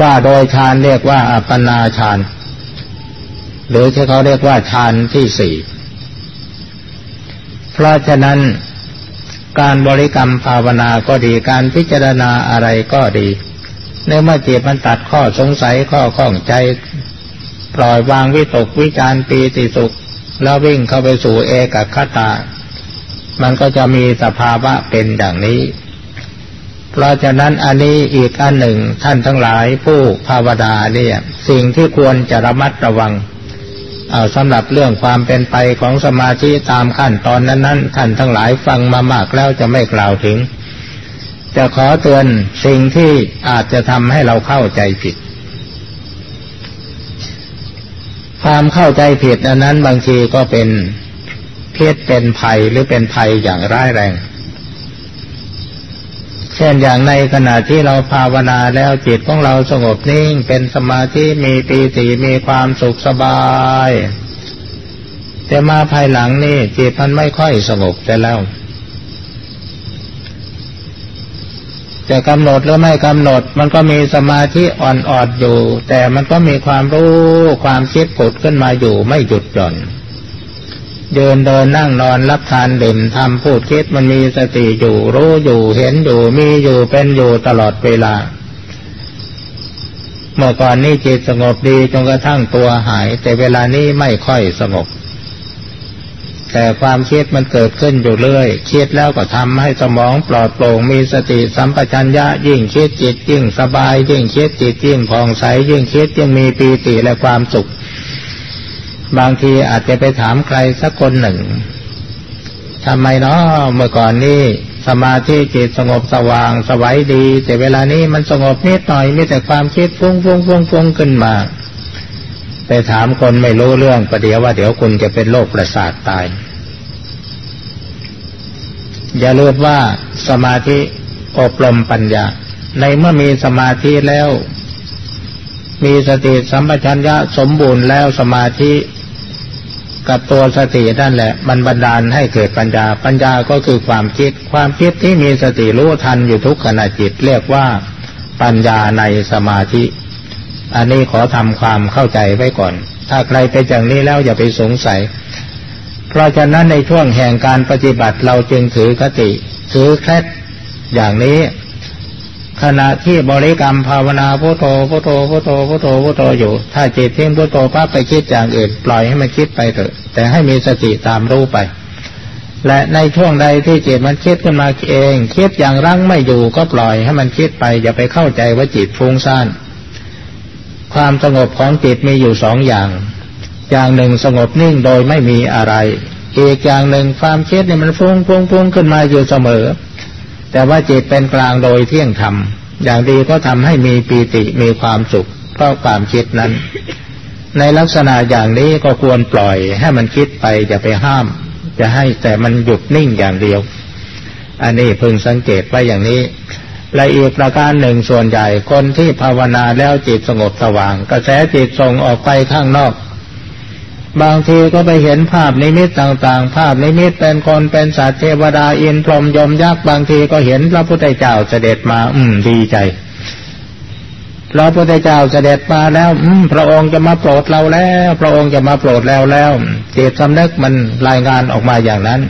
ว่าโดยฌานเรียกว่าอัปปนาฌานหรือที่เขาเรียกว่าฌานที่สี่เพราะฉะนั้นการบริกรรมภาวนาก็ดีการพิจารณาอะไรก็ดีในเมื่อจิตมันตัดข้อสงสัยข้อข้องใจ ปล่อยวางวิตกวิจารปีติสุข แล้ววิ่งเข้าไปสู่เอกคตา มันก็จะมีสภาวะเป็นอย่างนี้ เพราะฉะนั้นอันนี้อีกอันหนึ่งท่านทั้งหลายผู้ภาวนาเนี่ย สิ่งที่ควรจะระมัดระวังเอาสำหรับเรื่องความเป็นไปของสมาธิตามขั้นตอนนั้นๆท่านทั้งหลายฟังมามากแล้วจะไม่กล่าวถึง จะขอเตือนสิ่งที่อาจจะทำให้เราเข้าใจผิด ความเข้าใจผิดอันนั้นบางทีก็เป็นเพศเป็นภัยหรือเป็นภัยอย่างร้ายแรง เช่นอย่างในขณะที่เราภาวนาแล้วจิตของเราสงบนิ่ง เป็นสมาธิมีปีติมีความสุขสบาย แต่มาภายหลังนี่จิตมันไม่ค่อยสงบแต่แล้ว จะกำหนดหรือไม่กำหนด มันก็มีสมาธิอ่อนๆอยู่ แต่มันก็มีความรู้ความคิดผุดขึ้นมาอยู่ไม่หยุดหย่อนเดินเดินนั่งนอนรับทานดื่มทำพูดคิดมันมีสติอยู่ รู้อยู่เห็นอยู่มีอยู่เป็นอยู่ตลอดเวลา เมื่อก่อนนี้จิตสงบดีจนกระทั่งตัวหาย แต่เวลานี้ไม่ค่อยสงบ แต่ความคิดมันเกิดขึ้นอยู่เรื่อยคิดแล้วก็ทำให้สมองปลอดโปร่งมีสติสัมปชัญญะยิ่งคิดจิตยิ่งสบาย ยิ่งคิดจิตยิ่งผ่องใสยิ่งคิดยิ่งมีปีติและความสุข บางทีอาจจะไปถามใครสักคนหนึ่งทำไมเนาะเมื่อก่อนนี้สมาธิจิตสงบสว่างสวัยดี แต่เวลานี้มันสงบนิดหน่อยมีแต่ความคิดฟุ้งฟุ้งฟุ้งฟุ้งขึ้นมา ไปถามคนไม่รู้เรื่องประเดี๋ยวว่าเดี๋ยวคุณจะเป็นโรคประสาทตาย อย่าลืมว่าสมาธิอบรมปัญญา ในเมื่อมีสมาธิแล้ว มีสติสัมปชัญญะสมบูรณ์แล้วสมาธิกับตัวสตินั่นแหละ มันบันดาลให้เกิดปัญญา ปัญญาก็คือความคิด ความคิดที่มีสติรู้ทันอยู่ทุกขณะจิตเรียกว่าปัญญาในสมาธิ อันนี้ขอทำความเข้าใจไว้ก่อน ถ้าใครเป็นอย่างนี้แล้วอย่าไปสงสัย เพราะฉะนั้นในช่วงแห่งการปฏิบัติเราจึงถือคติ ถือแคลดอย่างนี้ ขณะที่บริกรรมภาวนาพุทโธพุทโธพุทโธพุทโธพุทโธอยู่ ถ้าจิตทิ้งพุทโธปั๊บไปคิดอย่างอื่น ปล่อยให้มันคิดไปเถอะ แต่ให้มีสติตามรู้ไปและในช่วงใดที่จิตมันคิดขึ้นมาเอง คิดอย่างรั้งไม่อยู่ก็ปล่อยให้มันคิดไป อย่าไปเข้าใจว่าจิตฟุ้งซ่าน ความสงบของจิตมีอยู่สองอย่าง อย่างหนึ่งสงบนิ่งโดยไม่มีอะไร อีกอย่างหนึ่งความคิดเนี่ยมันฟุ้งฟุ้งฟุ้งขึ้นมาอยู่เสมอ แต่ว่าจิตเป็นกลางโดยเที่ยงธรรม อย่างดีก็ทำให้มีปีติมีความสุขเพราะความคิดนั้น ในลักษณะอย่างนี้ก็ควรปล่อยให้มันคิดไปอย่าไปห้าม จะให้แต่มันหยุดนิ่งอย่างเดียว อันนี้พึงสังเกตไว้อย่างนี้ และอีกประการหนึ่งส่วนใหญ่คนที่ภาวนาแล้วจิตสงบสว่าง กระแสจิตส่งออกไปข้างนอก บางทีก็ไปเห็นภาพนิมิตต่างๆ ภาพนิมิตเป็นคนเป็นสัตว์เทวดาอินทร์พรหมยมยักษ์บางทีก็เห็นพระพุทธเจ้าเสด็จมา อืมดีใจพระพุทธเจ้าเสด็จมาแล้วอืมพระองค์จะมาโปรดเราแล้ว พระองค์จะมาโปรดแล้วแล้วจิตสำนึกมันรายงานออกมาอย่างนั้น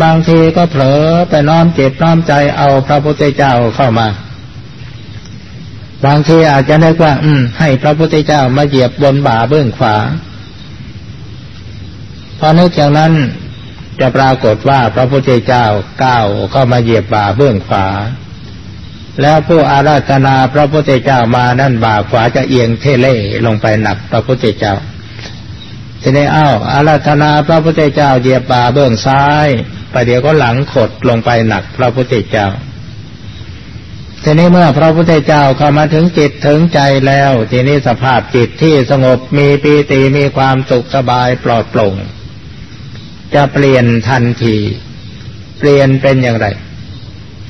บางทีก็เผลอไปน้อมจิตน้อมใจเอาพระพุทธเจ้าเข้ามา บางทีอาจจะนึกว่า อืม ให้พระพุทธเจ้ามาเหยียบบนบ่าเบื้องขวาพอนึกอย่างนั้นจะปรากฏว่าพระพุทธเจ้าก้าวเข้ามาเหยียบบ่าเบื้องขวา แล้วผู้อาราธนาพระพุทธเจ้ามานั่นบ่าขวาจะเอียงเทเล่ลงไปหนักพระพุทธเจ้าทีนี้อ้าวอาราธนาพระพุทธเจ้าเหยียบบ่าเบื้องซ้าย ประเดี๋ยวก็หลังขดลงไปหนักพระพุทธเจ้าทีนี้เมื่อพระพุทธเจ้าเข้ามาถึงจิตถึงใจแล้ว ทีนี้สภาพจิตที่สงบมีปีติมีความสุขสบายปลอดโปร่ง จะเปลี่ยนทันที เปลี่ยนเป็นอย่างไร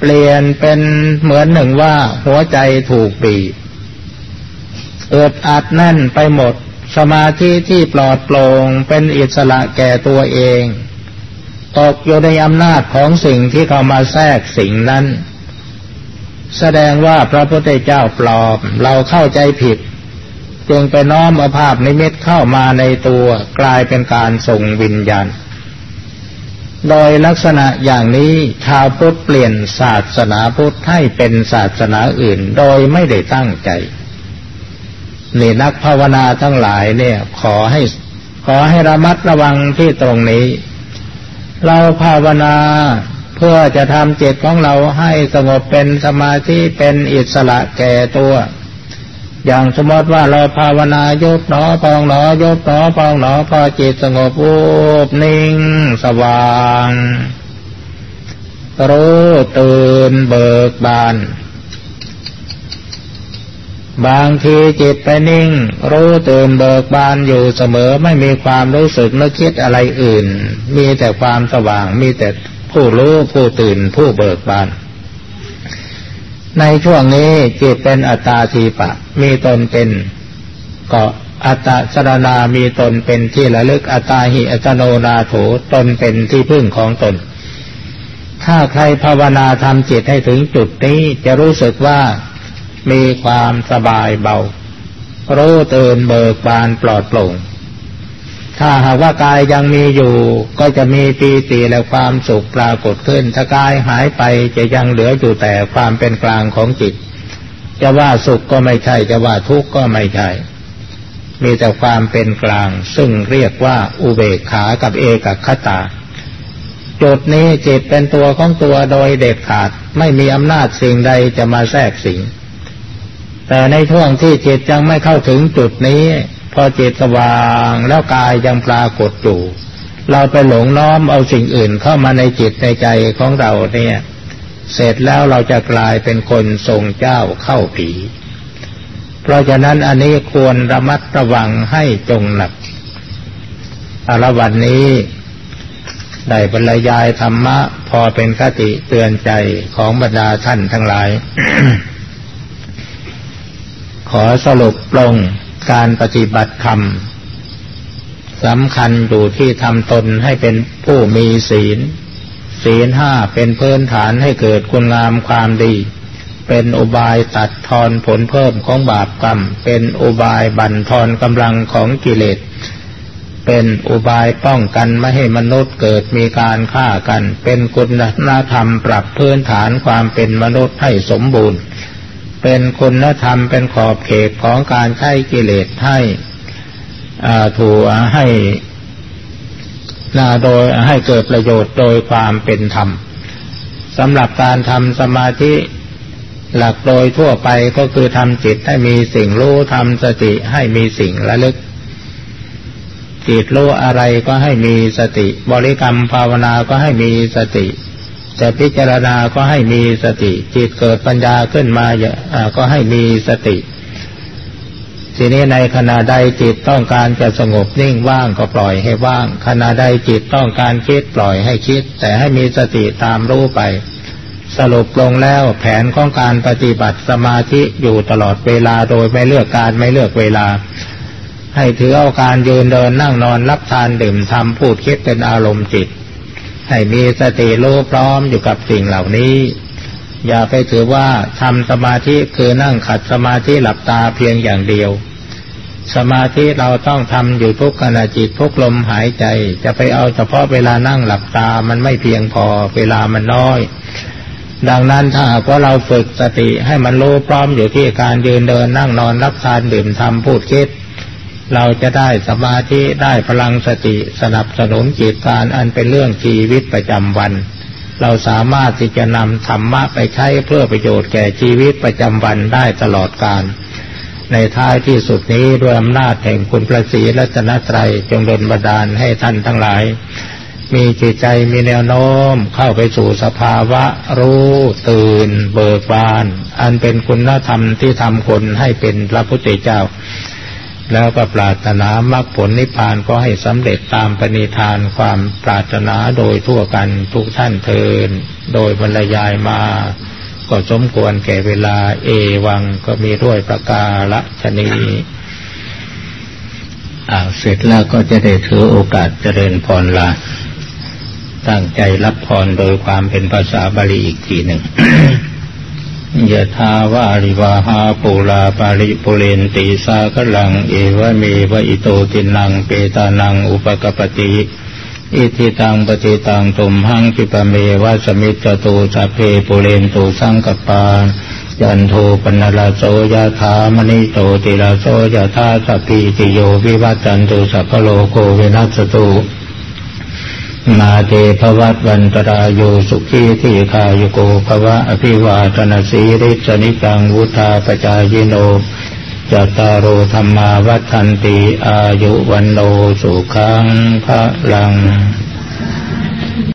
เปลี่ยนเป็นเหมือนหนึ่งว่าหัวใจถูกบีบเอิดอัดแน่นไปหมด สมาธิที่ปลอดโปร่งเป็นอิสระแก่ตัวเอง ตกอยู่ในอำนาจของสิ่งที่เข้ามาแทรกสิ่งนั้น แสดงว่าพระพุทธเจ้าปลอม เราเข้าใจผิด จึงไปน้อมอาภาพนิมิตเข้ามาในตัวกลายเป็นการส่งวิญญาณ โดยลักษณะอย่างนี้ชาวพุทธเปลี่ยนศาสนาพุทธให้เป็นศาสนาอื่นโดยไม่ได้ตั้งใจนี่นักภาวนาทั้งหลายเนี่ย ขอให้ขอให้ระมัดระวังที่ตรงนี้ เราภาวนาเพื่อจะทำจิตของเราให้สงบเป็นสมาธิเป็นอิสระแก่ตัว อย่างสมมติว่าเราภาวนายกหนอปองหนอยกหนอปองหนอพอจิตสงบอุบนิ่งสว่างรู้ตื่นเบิกบาน บางทีจิตไปนิ่ง รู้ตื่นเบิกบานอยู่เสมอไม่มีความรู้สึกนึกคิดอะไรอื่น มีแต่ความสว่างมีแต่ผู้รู้ผู้ตื่นผู้เบิกบาน ในช่วงนี้จิตเป็นอัตตาทีปะ มีตนเป็นก็อัตตาสรณามีตนเป็นที่ระลึกอัตตาหิอัตโนนาโถตนเป็นที่พึ่งของตน ถ้าใครภาวนาทำจิตให้ถึงจุดนี้จะรู้สึกว่า มีความสบายเบา รู้ตื่นเบิกบานปลอดโปร่ง ถ้าหากว่ากายยังมีอยู่ ก็จะมีปีติและความสุขปรากฏขึ้น ถ้ากายหายไปจะยังเหลืออยู่แต่ความเป็นกลางของจิต จะว่าสุขก็ไม่ใช่ จะว่าทุกข์ก็ไม่ใช่ มีแต่ความเป็นกลาง ซึ่งเรียกว่าอุเบกขากับเอกคตาจุดนี้จิตเป็นตัวของตัวโดยเด็ดขาด ไม่มีอำนาจสิ่งใดจะมาแทรกสิง แต่ในช่วงที่จิตยังไม่เข้าถึงจุดนี้ พอจิตสว่างแล้วกายยังปรากฏอยู่เราไปหลงน้อมเอาสิ่งอื่นเข้ามาในจิตในใจของเราเนี่ย เสร็จแล้วเราจะกลายเป็นคนทรงเจ้าเข้าผี เพราะฉะนั้นอันนี้ควรระมัดระวังให้จงหนักอารวันนี้ได้บรรยายธรรมะ พอเป็นคติเตือนใจของบรรดาท่านทั้งหลาย ขอสรุปลงการปฏิบัติธรรมสำคัญอยู่ที่ทำตนให้เป็นผู้มีศีล ศีลห้าเป็นพื้นฐานให้เกิดคุณงามความดี เป็นอุบายตัดทอนผลเพิ่มของบาปกรรม เป็นอุบายบั่นทอนกำลังของกิเลส เป็นอุบายป้องกันไม่ให้มนุษย์เกิดมีการฆ่ากัน เป็นคุณธรรมปรับพื้นฐานความเป็นมนุษย์ให้สมบูรณ์ เป็นคุณธรรมเป็นขอบเขตของการใช้กิเลสให้ถูกให้นาโดยให้เกิดประโยชน์โดยความเป็นธรรมสำหรับการทำสมาธิหลักโดยทั่วไปก็คือทำจิตให้มีสิ่งรู้ทำสติให้มีสิ่งระลึก จิตรู้อะไรก็ให้มีสติ บริกรรมภาวนาก็ให้มีสติ จะพิจารณาก็ให้มีสติ จิตเกิดปัญญาขึ้นมาก็ให้มีสติ ทีนี้ในขณะใดจิตต้องการจะสงบนิ่งว่างก็ปล่อยให้ว่าง ขณะใดจิตต้องการคิดปล่อยให้คิด แต่ให้มีสติตามรู้ไป สรุปลงแล้วแผนของการปฏิบัติสมาธิอยู่ตลอดเวลาโดยไม่เลือกการไม่เลือกเวลา ให้ถือเอาการยืนเดินนั่งนอนรับทานดื่มทำพูดคิดเป็นอารมณ์จิต ให้มีสติรู้พร้อมอยู่กับสิ่งเหล่านี้ อย่าไปถือว่าทำสมาธิคือนั่งขัดสมาธิหลับตาเพียงอย่างเดียว สมาธิเราต้องทำอยู่ทุกขณะจิตทุกลมหายใจ จะไปเอาเฉพาะเวลานั่งหลับตามันไม่เพียงพอเวลามันน้อย ดังนั้นถ้าหากว่าเราฝึกสติให้มันรู้พร้อมอยู่ที่การยืนเดินนั่งนอนรับทานดื่มทำพูดคิด เราจะได้สมาธิได้พลังสติสนับสนุนจิตการอันเป็นเรื่องชีวิตประจำวัน เราสามารถที่จะนำธรรมะไปใช้เพื่อประโยชน์แก่ชีวิตประจำวันได้ตลอดกาลในท้ายที่สุดนี้ด้วยอำนาจแห่งคุณพระศรีรัตนตรัยจงดลบันดาลให้ท่านทั้งหลาย มีจิตใจมีแนวโน้มเข้าไปสู่สภาวะ รู้ตื่น เบิกบาน อันเป็นคุณธรรมที่ทำคนให้เป็นพระพุทธเจ้า แล้วก็ปรารถนามรรคผลนิพพานก็ให้สำเร็จตามปณิธานความปรารถนาโดยทั่วกันทุกท่านเทิน โดยบรรยายมา ก็สมควรแก่เวลาเอวังก็มีด้วยประกาละชนีอ่าเสร็จแล้วก็จะได้ถือโอกาสเจริญพรลาตั้งใจรับพรโดยความเป็นภาษาบาลีอีกทีหนึ่ง ยะถาวาริวะหาปูราปะริปูเรนติสาคะรัง เอวะเมวะ อิโต ทินนังเปตานังอุปะกัปปะติอิจฉิตังปัตถิตังตุมหัง ขิปปะเมวะ สะมิชฌะตุสัพเพปูเรนตุสังกัปปา จันโทปัณณะระโสยะถา มะณิโชติระโสยะถาสัพพีติโยวิวัชชันตุสัพพะโรโค วินัสสะตุ มาเตภวัตวันตรายโยสุขีที่คายุโกภวะอภิวาทนาสีริสนิกังวุธาปจายโนจตารโอธรรมาวัฏันติอายุวันโนสุขังพระลัง